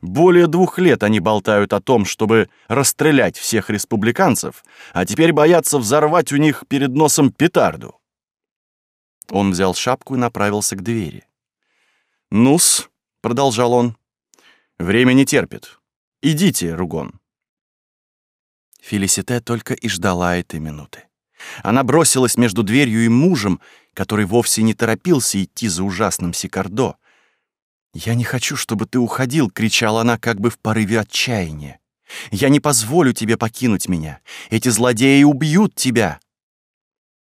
Более двух лет они болтают о том, чтобы расстрелять всех республиканцев, а теперь боятся взорвать у них перед носом петарду. Он взял шапку и направился к двери. «Ну-с», — продолжал он, — «время не терпит. Идите, Ругон». Фелисите только и ждала этой минуты. Она бросилась между дверью и мужем, который вовсе не торопился идти за ужасным Сикардо. «Я не хочу, чтобы ты уходил», — кричала она как бы в порыве отчаяния. «Я не позволю тебе покинуть меня. Эти злодеи убьют тебя!»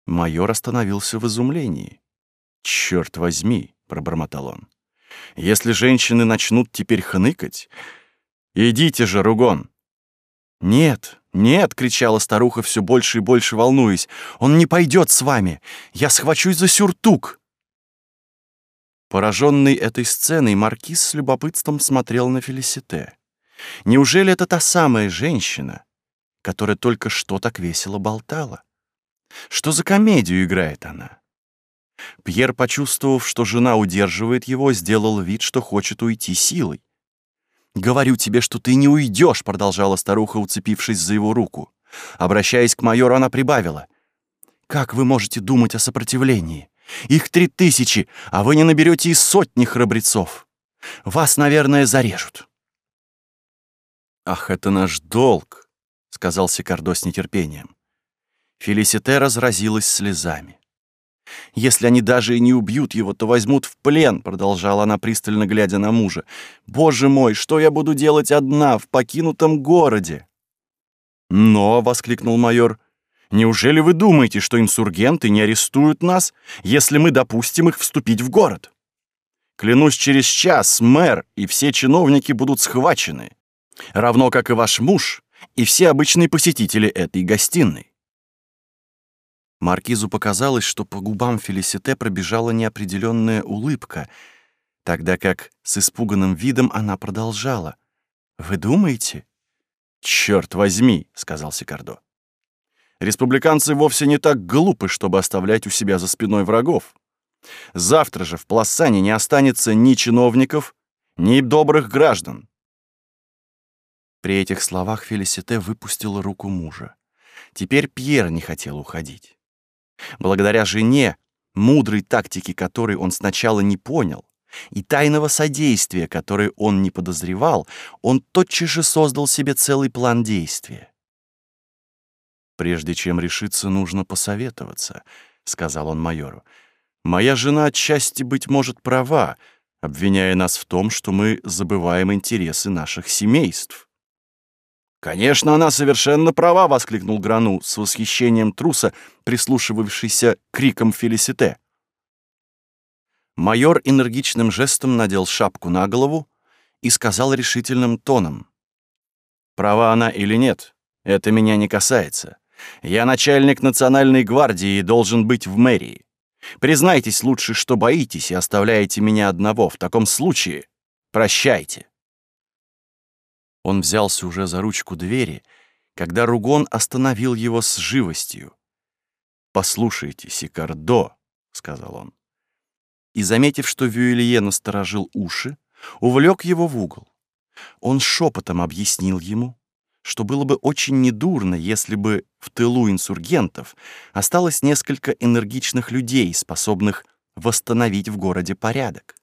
Майор остановился в изумлении. «Черт возьми!» — пробормотал он. «Если женщины начнут теперь хныкать...» «Идите же, Ругон!» «Нет, нет!» — кричала старуха, все больше и больше волнуясь. «Он не пойдет с вами! Я схвачусь за сюртук!» Пораженный этой сценой, маркиз с любопытством смотрел на Фелисите. Неужели это та самая женщина, которая только что так весело болтала? Что за комедию играет она? Пьер, почувствовав, что жена удерживает его, сделал вид, что хочет уйти силой. «Говорю тебе, что ты не уйдешь», — продолжала старуха, уцепившись за его руку. Обращаясь к майору, она прибавила. «Как вы можете думать о сопротивлении? Их три тысячи, а вы не наберете и сотни храбрецов. Вас, наверное, зарежут». «Ах, это наш долг», — сказал Сикардо с нетерпением. Фелисите разразилась слезами. Если они даже и не убьют его, то возьмут в плен, продолжала она, пристально глядя на мужа. Боже мой, что я буду делать одна в покинутом городе? Но, воскликнул майор, неужели вы думаете, что инсургенты не арестуют нас, если мы допустим их вступить в город? Клянусь, через час мэр и все чиновники будут схвачены, равно как и ваш муж и все обычные посетители этой гостиной. Маркизу показалось, что по губам Фелисите пробежала неопределенная улыбка, тогда как с испуганным видом она продолжала. «Вы думаете?» «Черт возьми», — сказал Сикардо. «Республиканцы вовсе не так глупы, чтобы оставлять у себя за спиной врагов. Завтра же в Плассане не останется ни чиновников, ни добрых граждан». При этих словах Фелисите выпустила руку мужа. Теперь Пьер не хотел уходить. Благодаря жене, мудрой тактики которой он сначала не понял, и тайного содействия, которое он не подозревал, он тотчас же создал себе целый план действия. «Прежде чем решиться, нужно посоветоваться», — сказал он майору. Моя жена отчасти, быть может, права, обвиняя нас в том, что мы забываем интересы наших семейств. «Конечно, она совершенно права!» — воскликнул Грану с восхищением труса, прислушивавшийся криком Фелисите. Майор энергичным жестом надел шапку на голову и сказал решительным тоном. «Права она или нет, это меня не касается. Я начальник национальной гвардии и должен быть в мэрии. Признайтесь лучше, что боитесь и оставляете меня одного. В таком случае прощайте». Он взялся уже за ручку двери, когда Ругон остановил его с живостью. «Послушайте, Сикардо», — сказал он. И, заметив, что Вюэлье насторожил уши, увлек его в угол. Он шепотом объяснил ему, что было бы очень недурно, если бы в тылу инсургентов осталось несколько энергичных людей, способных восстановить в городе порядок.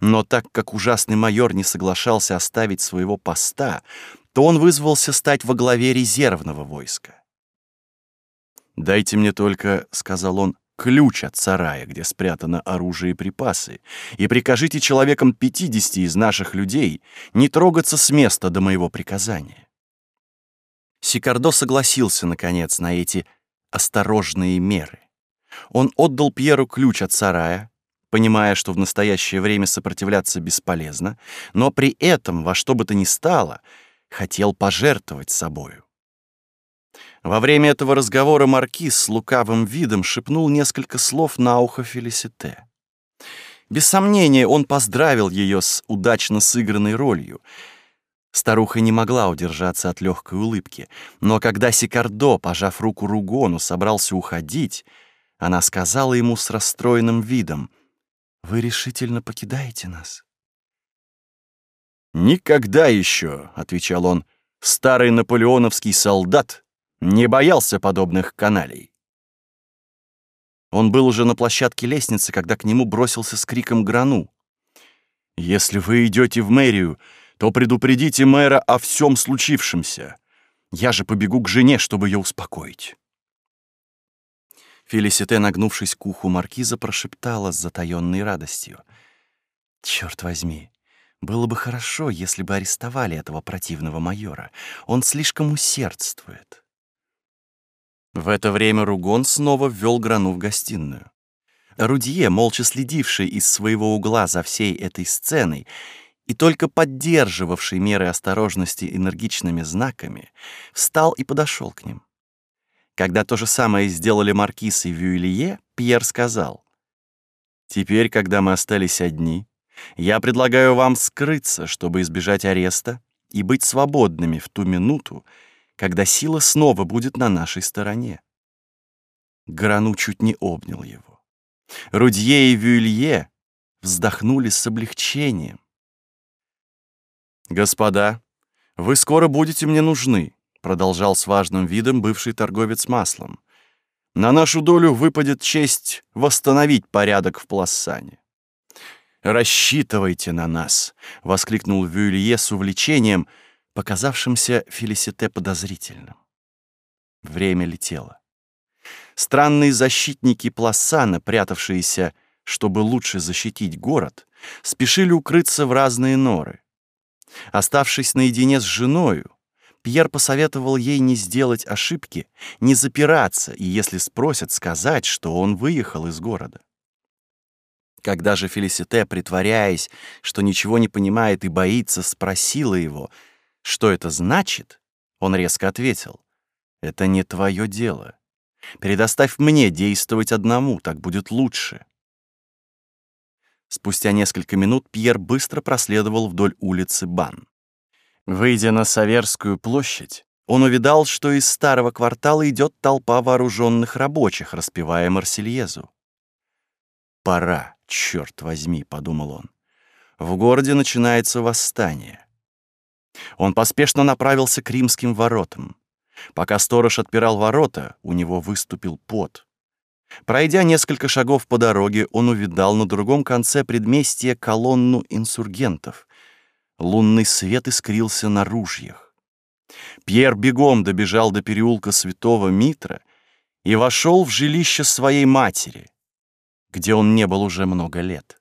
Но так как ужасный майор не соглашался оставить своего поста, то он вызвался стать во главе резервного войска. «Дайте мне только», — сказал он, — «ключ от сарая, где спрятано оружие и припасы, и прикажите человекам пятидесяти из наших людей не трогаться с места до моего приказания». Сикардо согласился, наконец, на эти осторожные меры. Он отдал Пьеру ключ от сарая, понимая, что в настоящее время сопротивляться бесполезно, но при этом во что бы то ни стало хотел пожертвовать собою. Во время этого разговора маркиз с лукавым видом шепнул несколько слов на ухо Фелисите. Без сомнения, он поздравил ее с удачно сыгранной ролью. Старуха не могла удержаться от легкой улыбки, но когда Сикардо, пожав руку Ругону, собрался уходить, она сказала ему с расстроенным видом — вы решительно покидаете нас? «Никогда еще», — отвечал он, — «старый наполеоновский солдат не боялся подобных каналей». Он был уже на площадке лестницы, когда к нему бросился с криком Грану. «Если вы идете в мэрию, то предупредите мэра о всем случившемся. Я же побегу к жене, чтобы ее успокоить». Фелисите, нагнувшись к уху маркиза, прошептала с затаённой радостью. «Чёрт возьми, было бы хорошо, если бы арестовали этого противного майора. Он слишком усердствует». В это время Ругон снова ввел Грану в гостиную. Рудье, молча следивший из своего угла за всей этой сценой и только поддерживавший меры осторожности энергичными знаками, встал и подошел к ним. Когда то же самое сделали Маркиз и Вюилье, Пьер сказал, «Теперь, когда мы остались одни, я предлагаю вам скрыться, чтобы избежать ареста и быть свободными в ту минуту, когда сила снова будет на нашей стороне». Грану чуть не обнял его. Рудье и Вюилье вздохнули с облегчением. «Господа, вы скоро будете мне нужны продолжал с важным видом бывший торговец маслом. На нашу долю выпадет честь восстановить порядок в Плассане. «Рассчитывайте на нас!» — воскликнул Вюлье с увлечением, показавшимся Фелисите подозрительным. Время летело. Странные защитники Плассана, прятавшиеся, чтобы лучше защитить город, спешили укрыться в разные норы. Оставшись наедине с женою, Пьер посоветовал ей не сделать ошибки, не запираться и, если спросят, сказать, что он выехал из города. Когда же Фелисите, притворяясь, что ничего не понимает и боится, спросила его, что это значит, он резко ответил, «Это не твое дело. Предоставь мне действовать одному, так будет лучше». Спустя несколько минут Пьер быстро проследовал вдоль улицы Бан. Выйдя на Саверскую площадь, он увидал, что из старого квартала идет толпа вооруженных рабочих, распевая Марсельезу. «Пора, черт возьми», — подумал он. «В городе начинается восстание». Он поспешно направился к римским воротам. Пока сторож отпирал ворота, у него выступил пот. Пройдя несколько шагов по дороге, он увидал на другом конце предместья колонну инсургентов, Лунный свет искрился на ружьях. Пьер бегом добежал до переулка Святого Митра и вошел в жилище своей матери. где он не был уже много лет.